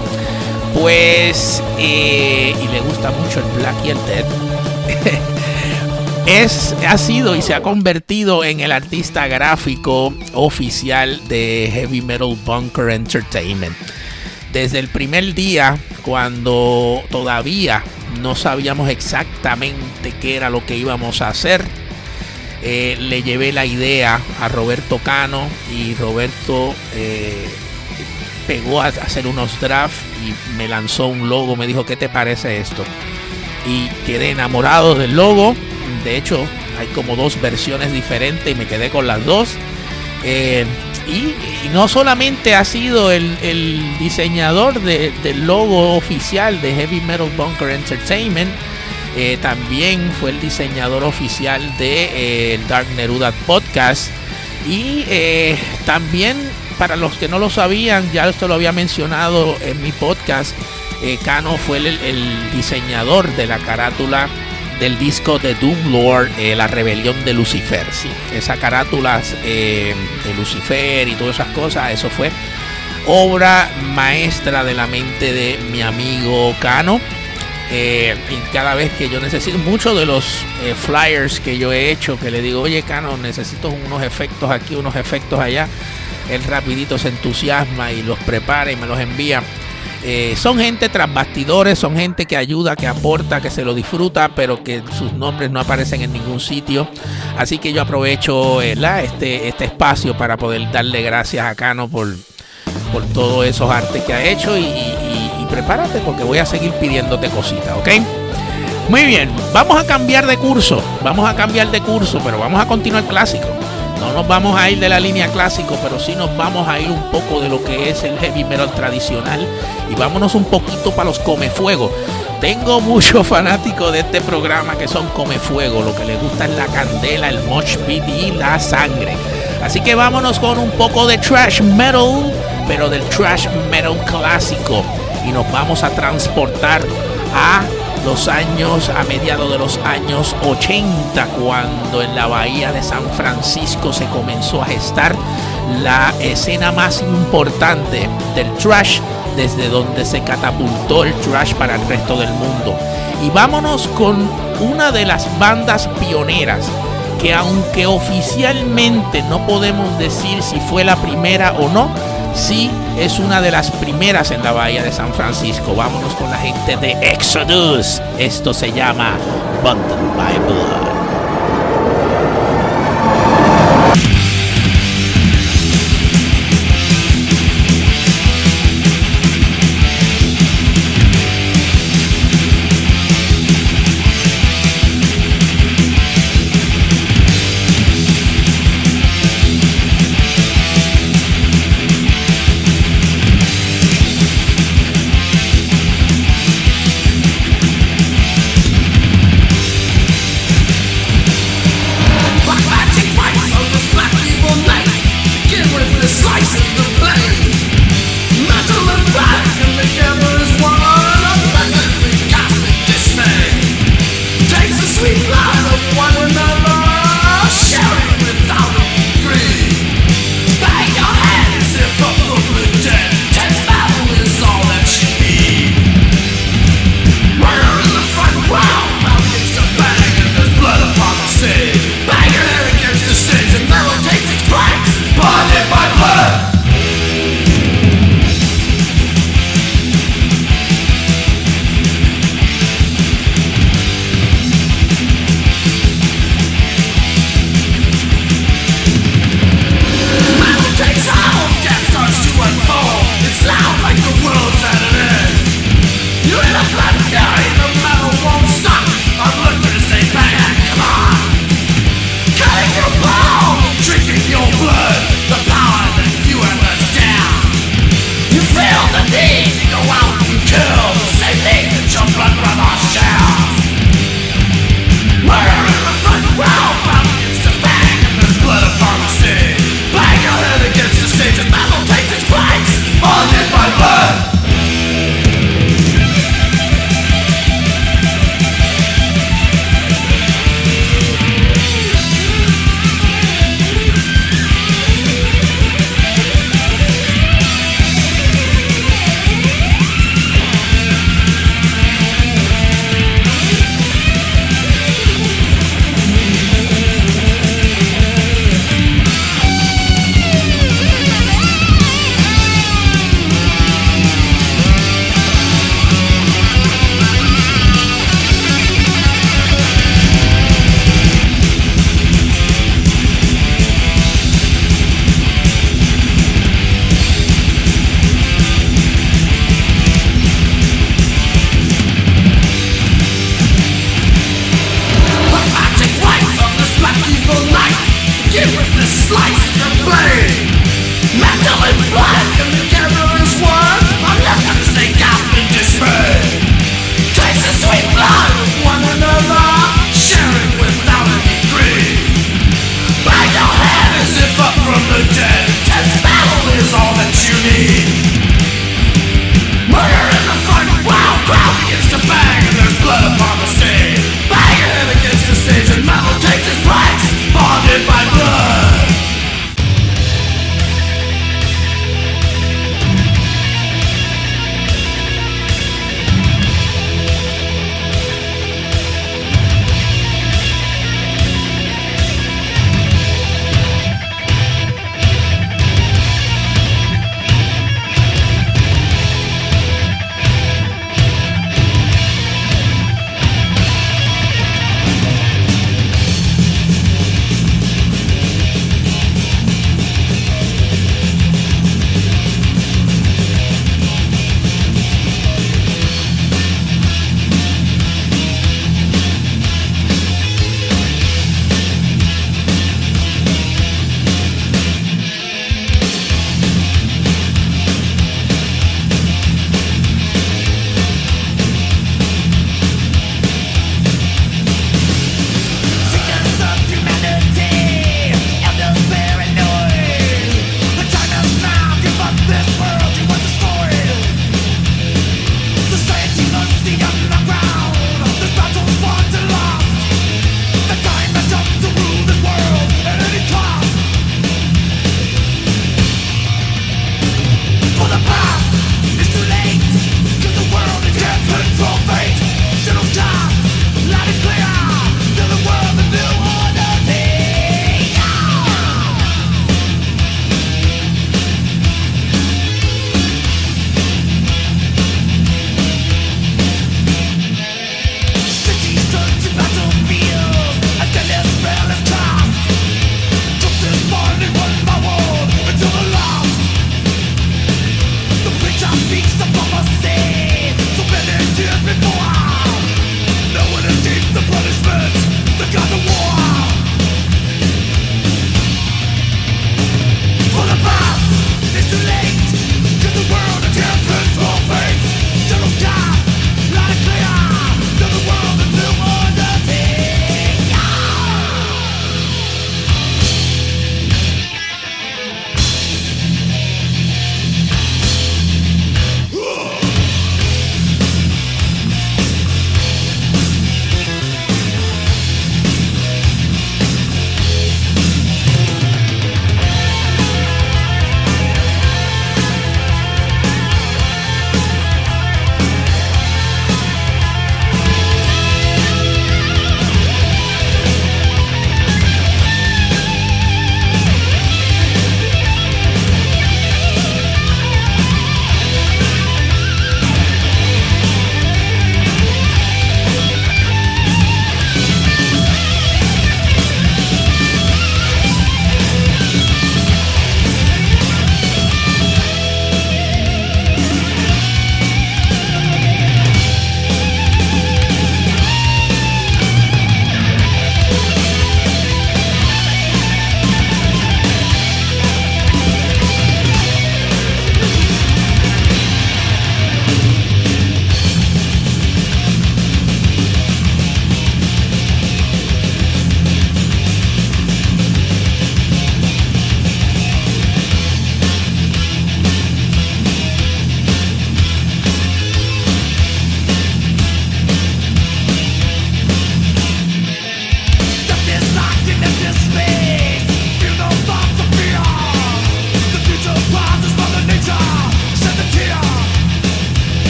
pues, eh, y le gusta mucho el Black y el Dead, [LAUGHS] es, ha sido y se ha convertido en el artista gráfico oficial de Heavy Metal Bunker Entertainment. Desde el primer día, cuando todavía no sabíamos exactamente qué era lo que íbamos a hacer. Eh, le llevé la idea a Roberto Cano y Roberto eh, pegó a hacer unos drafts y me lanzó un logo, me dijo, ¿qué te parece esto? Y quedé enamorado del logo. De hecho, hay como dos versiones diferentes y me quedé con las dos. Eh, y, no solamente ha sido el, diseñador del logo oficial de Heavy Metal Bunker Entertainment, eh, también fue el diseñador oficial de eh, Dark Neruda Podcast. Y eh, también, para los que no lo sabían, ya esto lo había mencionado en mi podcast, Cano fue el diseñador de la carátula del disco de Doom Lord, La Rebelión de Lucifer. Sí, esas carátulas eh, de Lucifer y todas esas cosas, eso fue obra maestra de la mente de mi amigo Cano. Eh, y cada vez que yo necesito muchos de los flyers que yo he hecho, que le digo, oye Cano, necesito unos efectos aquí, unos efectos allá, él rapidito se entusiasma y los prepara y me los envía. Eh, son gente tras bastidores, son gente que ayuda, que aporta, que se lo disfruta, pero que sus nombres no aparecen en ningún sitio. Así que yo aprovecho este, este espacio para poder darle gracias a Cano por, por todos esos artes que ha hecho y, prepárate porque voy a seguir pidiéndote cositas, ¿ok? Muy bien, vamos a cambiar de curso, vamos a cambiar de curso, pero vamos a continuar clásico. No nos vamos a ir de la línea clásico, pero sí nos vamos a ir un poco de lo que es el heavy metal tradicional y vámonos un poquito para los comefuegos. Tengo [LAUGHS] muchos fanáticos de este programa que son come fuego, lo que les gusta es la candela, el mosh y la sangre. Así que vámonos con un poco de trash metal, pero del trash metal clásico. Y nos vamos a transportar a los años, a mediados de los años 80, cuando en la bahía de San Francisco se comenzó a gestar la escena más importante del trash, desde donde se catapultó el trash para el resto del mundo. Y vámonos con una de las bandas pioneras que aunque oficialmente no podemos decir si fue la primera o no, sí es una de las primeras en la bahía de San Francisco. Vámonos con la gente de Exodus. Esto se llama Bundled by Blood.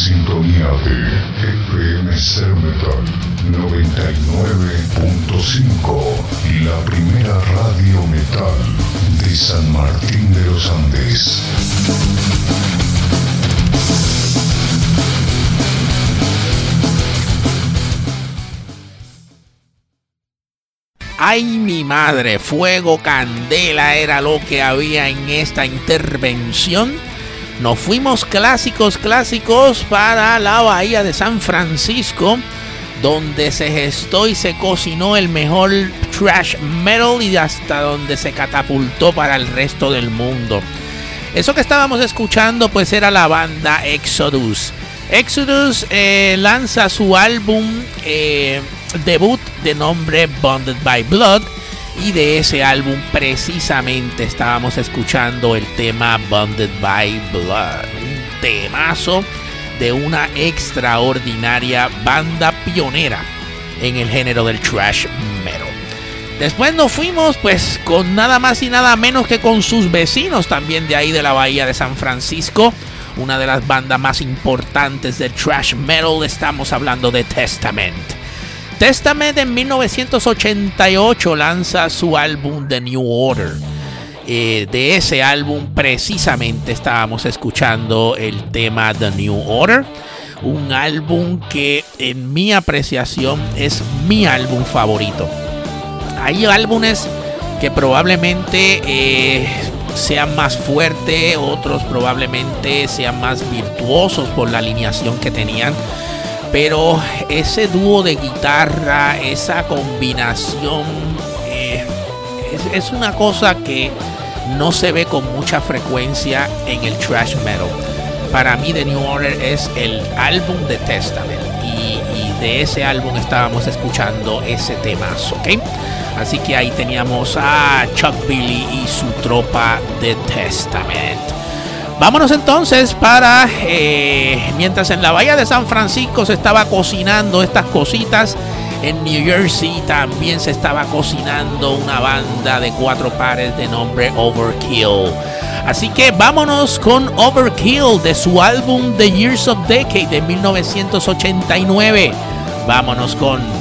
Sintonía de FM Ser Metal 99.5, la primera radio metal de San Martín de los Andes. Ay, mi madre, fuego, candela era lo que había en esta intervención. Nos fuimos clásicos, clásicos para la bahía de San Francisco, donde se gestó y se cocinó el mejor trash metal y hasta donde se catapultó para el resto del mundo. Eso que estábamos escuchando pues era la banda Exodus. Exodus eh, lanza su álbum eh, debut de nombre Bonded by Blood y de ese álbum precisamente estábamos escuchando el tema Bonded by Blood, un temazo de una extraordinaria banda pionera en el género del trash metal. Después nos fuimos pues con nada más y nada menos que con sus vecinos también de ahí de la bahía de San Francisco, una de las bandas más importantes del trash metal, estamos hablando de Testament. Testament en 1988 lanza su álbum The New Order. Eh, de ese álbum precisamente estábamos escuchando el tema The New Order. Un álbum que en mi apreciación es mi álbum favorito. Hay álbumes que probablemente eh, sean más fuertes, otros probablemente sean más virtuosos por la alineación que tenían pero ese dúo de guitarra, esa combinación, eh, es, una cosa que no se ve con mucha frecuencia en el trash metal. Para mí The New Order es el álbum de Testament y, de ese álbum estábamos escuchando ese temazo, ¿ok? Así que ahí teníamos a Chuck Billy y su tropa de Testament. Vámonos entonces para, eh, mientras en la bahía de San Francisco se estaba cocinando estas cositas, en New Jersey también se estaba cocinando una banda de cuatro pares de nombre Overkill. Así que vámonos con Overkill de su álbum The Years of Decade de 1989. Vámonos con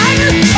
I One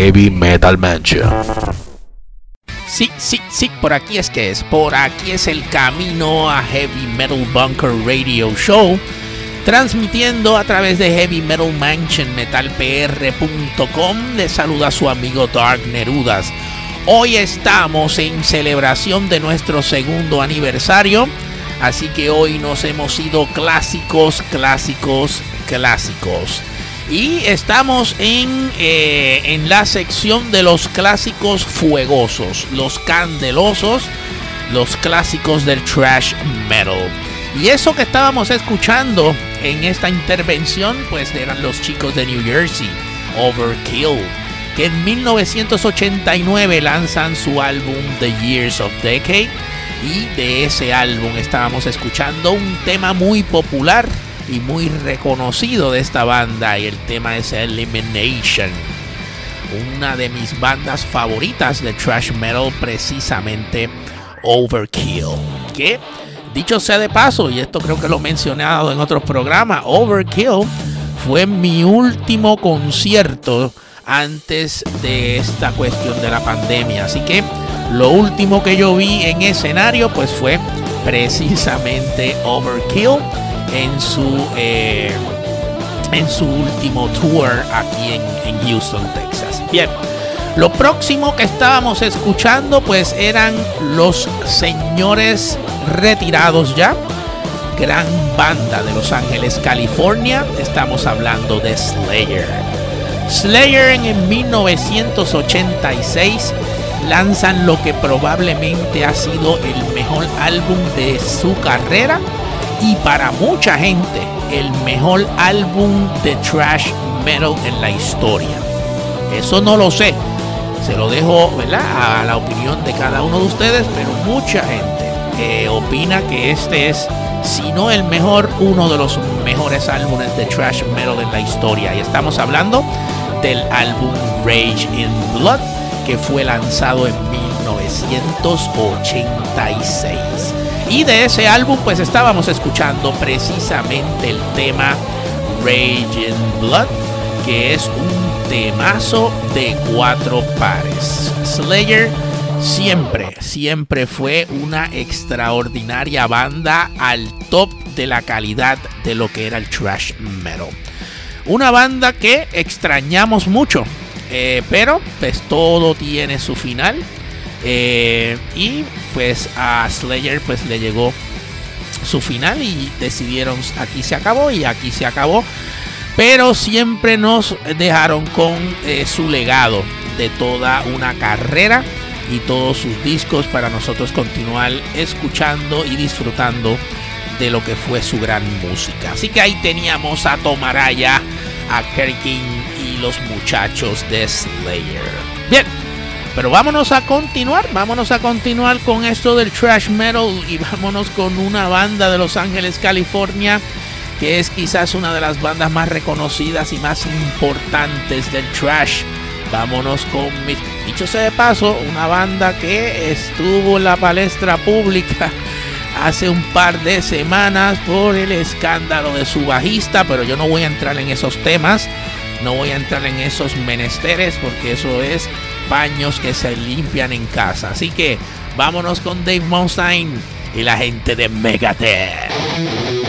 Heavy Metal Mansion. Sí, sí, sí, por aquí es que es. Por aquí es el camino a Heavy Metal Bunker Radio Show. Transmitiendo a través de Heavy Metal Mansion metalpr.com. Le saluda su amigo Dark Nerudas. Hoy estamos en celebración de nuestro segundo aniversario. Así que hoy nos hemos ido clásicos, clásicos, clásicos. Y estamos en, eh, en la sección de los clásicos fuegosos, los candelosos, los clásicos del trash metal. Y eso que estábamos escuchando en esta intervención, pues eran los chicos de New Jersey, Overkill, que en 1989 lanzan su álbum The Years of Decade. Y de ese álbum estábamos escuchando un tema muy popular y muy reconocido de esta banda y el tema es Elimination. Una de mis bandas favoritas de thrash metal precisamente Overkill. Que dicho sea de paso, y esto creo que lo he mencionado en otros programas, Overkill fue mi último concierto antes de esta cuestión de la pandemia. Así que lo último que yo vi en escenario pues fue precisamente Overkill en su, eh, en su último tour aquí en, en Houston, Texas. Bien, lo próximo que estábamos escuchando pues eran los señores retirados ya. Gran banda de Los Ángeles, California. Estamos hablando de Slayer. Slayer en 1986 lanzan lo que probablemente ha sido el mejor álbum de su carrera y para mucha gente el mejor álbum de trash metal en la historia. Eso no lo sé, se lo dejo a la opinión de cada uno de ustedes, pero mucha gente eh, opina que este es, si no el mejor, uno de los mejores álbumes de trash metal en la historia. Y estamos hablando del álbum Rage in Blood que fue lanzado en 1986. Y de ese álbum pues estábamos escuchando precisamente el tema Rage in Blood, que es un temazo de cuatro pares. Slayer siempre, siempre fue una extraordinaria banda al top de la calidad de lo que era el trash metal. Una banda que extrañamos mucho eh, pero pues todo tiene su final. Eh, y pues a Slayer pues le llegó su final y decidieron aquí se acabó y aquí se acabó. Pero siempre nos dejaron con eh, su legado de toda una carrera y todos sus discos para nosotros continuar escuchando y disfrutando de lo que fue su gran música. Así que ahí teníamos a Tomaraya, a Kerry King los muchachos de Slayer. Bien, pero vámonos a continuar, vámonos a continuar con esto del trash metal y vámonos con una banda de Los Ángeles, California, que es quizás una de las bandas más reconocidas y más importantes del trash. Vámonos con, dicho sea de paso, una banda que estuvo en la palestra pública [LAUGHS] hace un par de semanas por el escándalo de su bajista, pero yo no voy a entrar en esos temas. No voy a entrar en esos menesteres porque eso es baños que se limpian en casa. Así que vámonos con Dave Mustaine y la gente de Megadeth.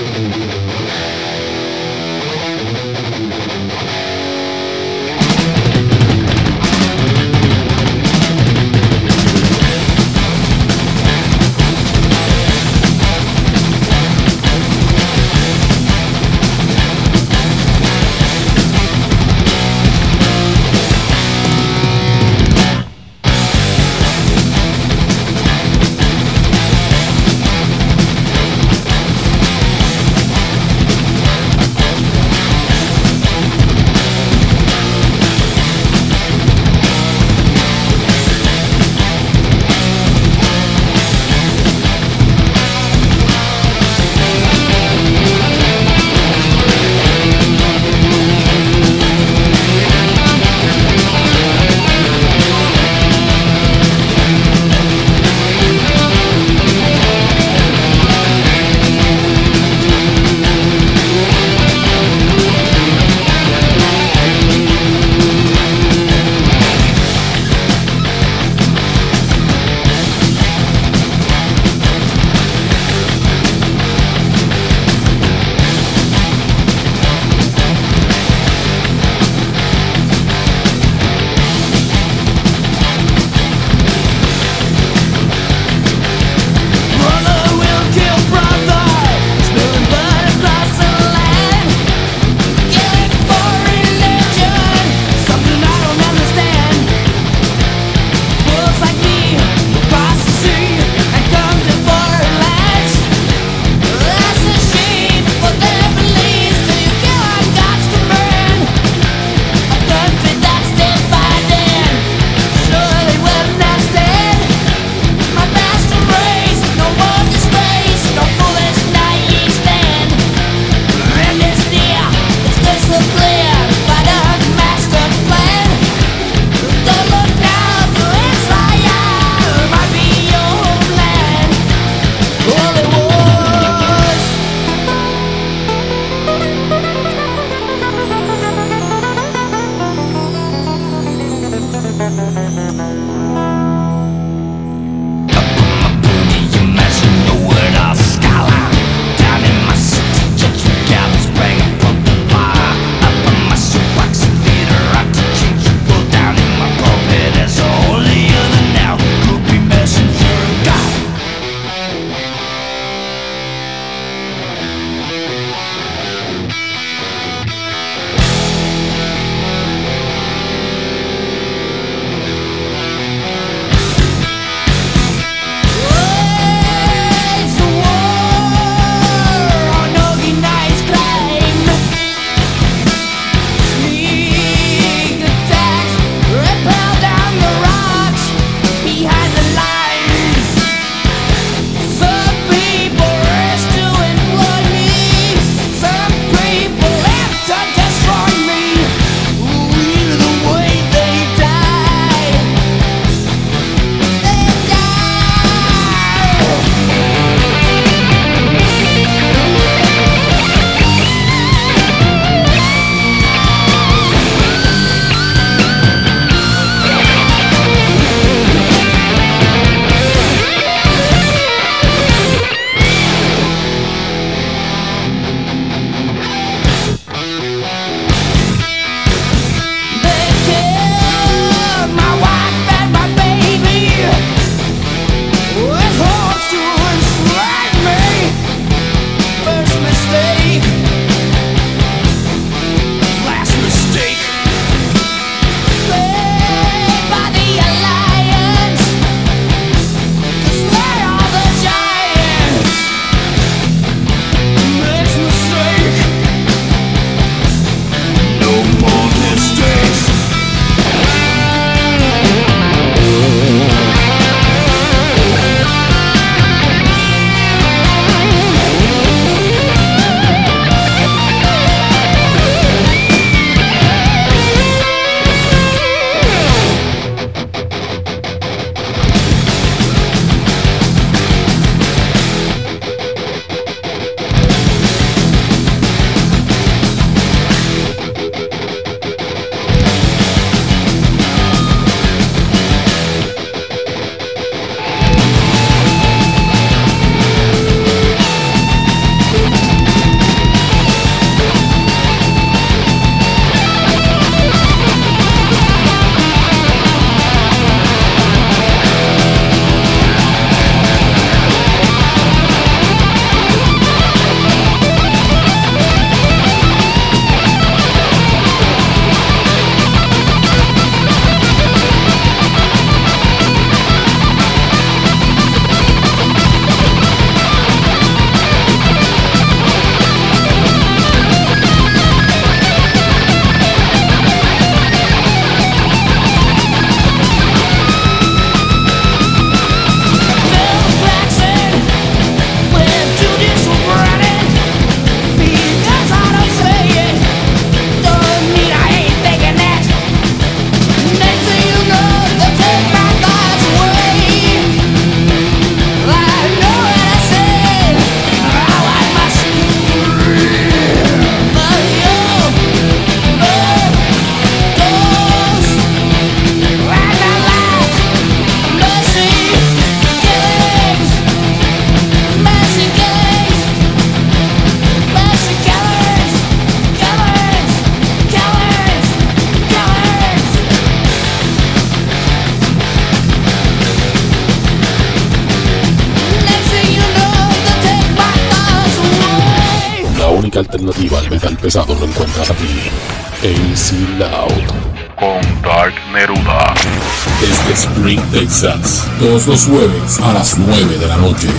Todos los jueves a las 9 de la noche.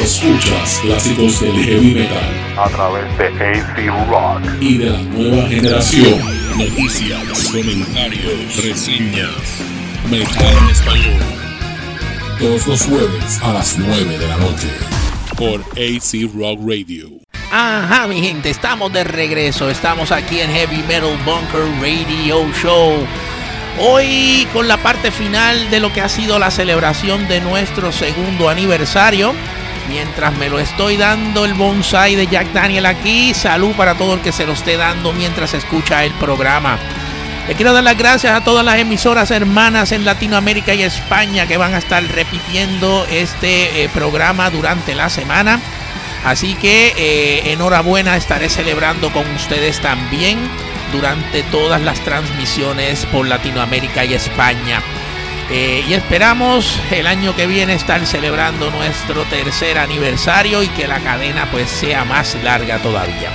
Escuchas clásicos del heavy metal a través de AC Rock y de la nueva generación. Noticias, comentarios, reseñas, metal en español. Todos los jueves a las 9 de la noche por AC Rock Radio. Ajá, mi gente, estamos de regreso. Estamos aquí en Heavy Metal Bunker Radio Show. Hoy con la parte final de lo que ha sido la celebración de nuestro segundo aniversario. Mientras me lo estoy dando el bonsai de Jack Daniel aquí, salud para todo el que se lo esté dando mientras escucha el programa. Le quiero dar las gracias a todas las emisoras hermanas en Latinoamérica y España que van a estar repitiendo este eh, programa durante la semana. Así que eh, enhorabuena, estaré celebrando con ustedes también durante todas las transmisiones por Latinoamérica y España. Eh, y esperamos el año que viene estar celebrando nuestro tercer aniversario y que la cadena pues sea más larga todavía.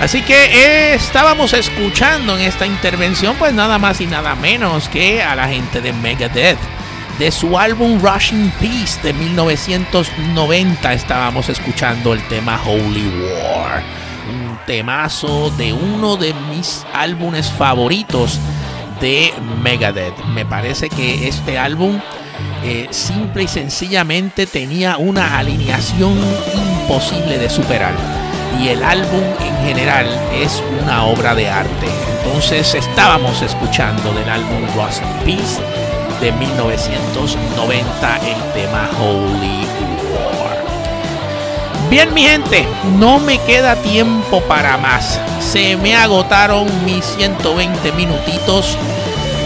Así que eh, estábamos escuchando en esta intervención pues nada más y nada menos que a la gente de Megadeth. De su álbum Rushing Peace de 1990 estábamos escuchando el tema Holy War. Temazo de uno de mis álbumes favoritos de Megadeth. Me parece que este álbum eh, simple y sencillamente tenía una alineación imposible de superar. Y el álbum en general es una obra de arte. Entonces estábamos escuchando del álbum Rust Peace de 1990 el tema Holy War. Bien mi gente, no me queda tiempo para más. Se me agotaron mis 120 minutitos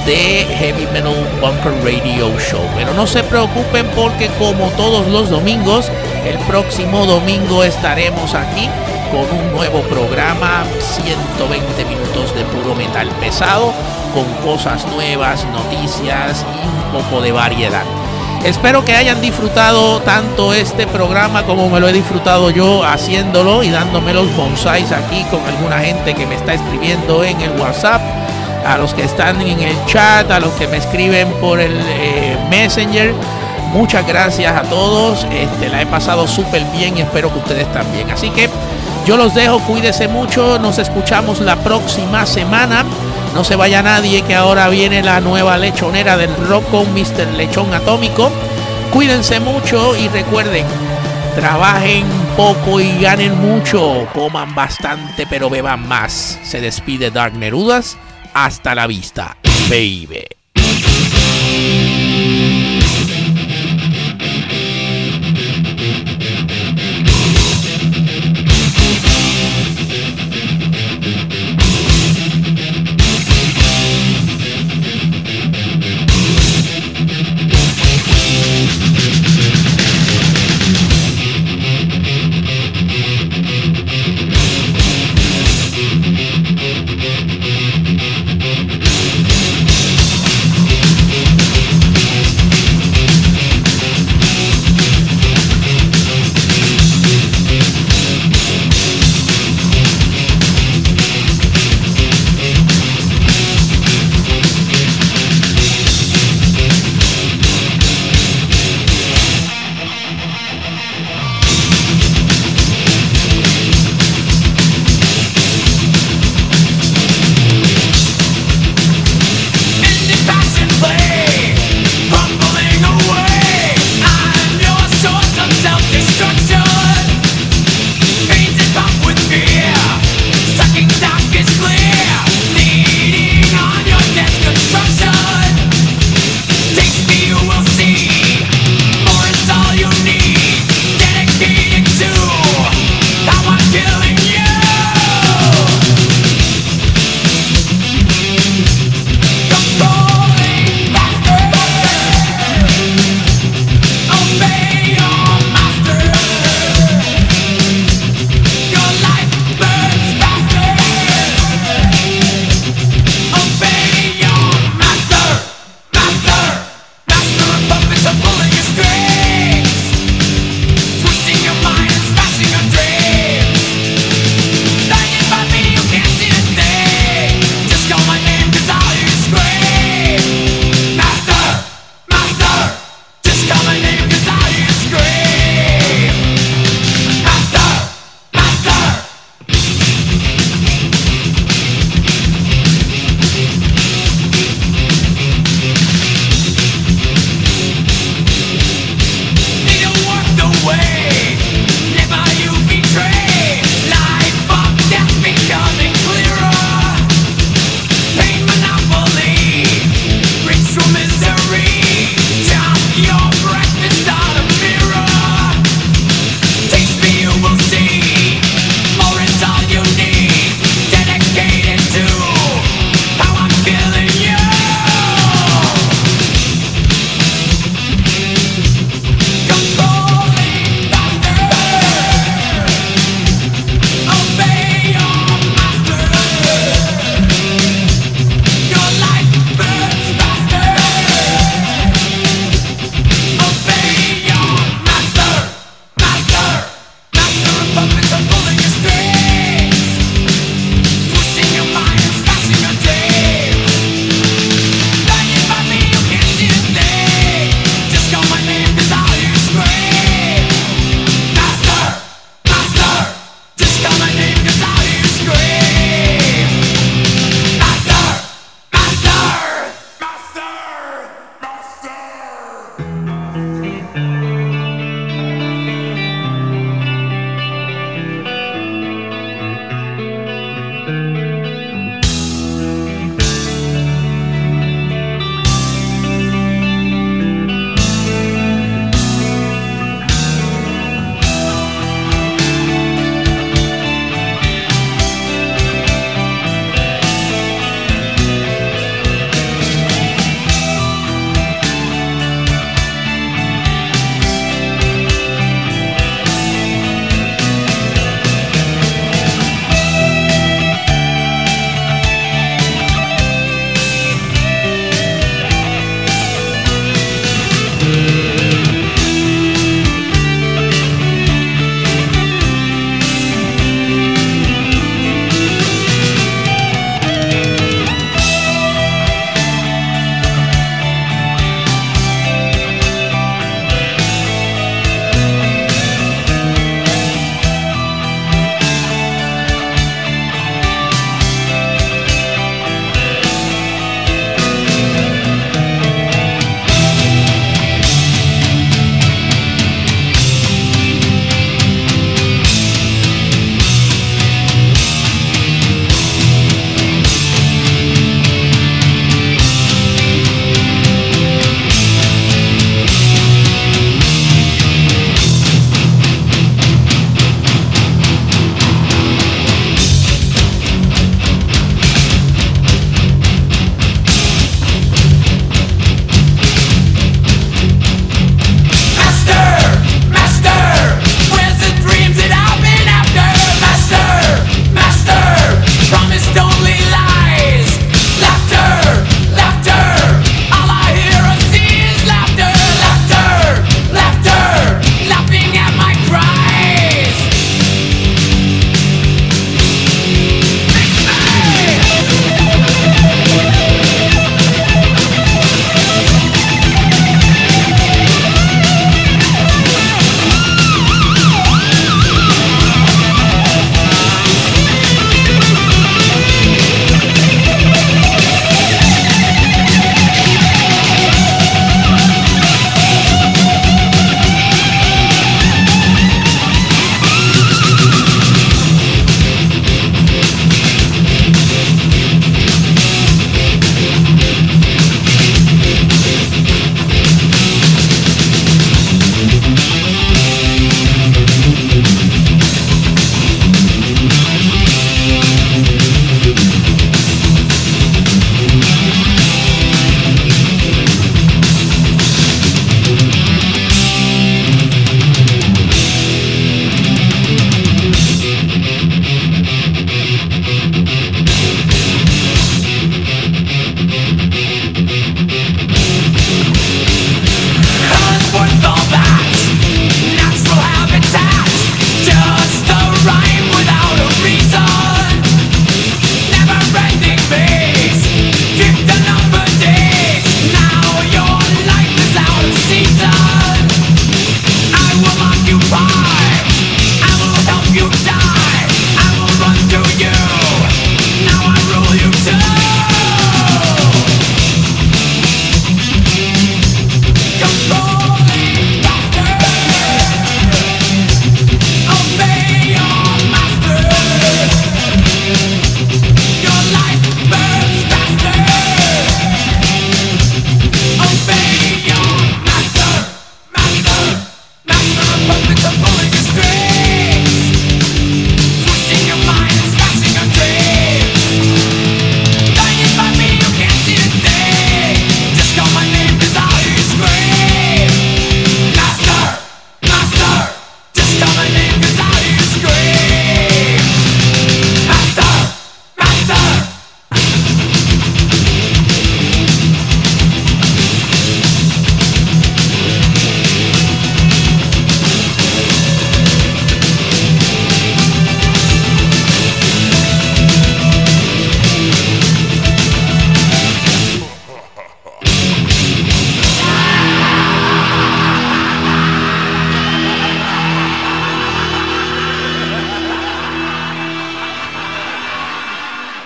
de Heavy Metal Bunker Radio Show. Pero no se preocupen porque como todos los domingos, el próximo domingo estaremos aquí con un nuevo programa, 120 minutos de puro metal pesado, con cosas nuevas, noticias y un poco de variedad. Espero que hayan disfrutado tanto este programa como me lo he disfrutado yo haciéndolo y dándome los bonsais aquí con alguna gente que me está escribiendo en el WhatsApp, a los que están en el chat, a los que me escriben por el eh, Messenger. Muchas gracias a todos. Este, la he pasado súper bien y espero que ustedes también. Así que yo los dejo, cuídense mucho. Nos escuchamos la próxima semana. No se vaya nadie que ahora viene la nueva lechonera del rock con Mr. Lechón Atómico. Cuídense mucho y recuerden, trabajen poco y ganen mucho. Coman bastante pero beban más. Se despide Dark Nerudas. Hasta la vista, baby.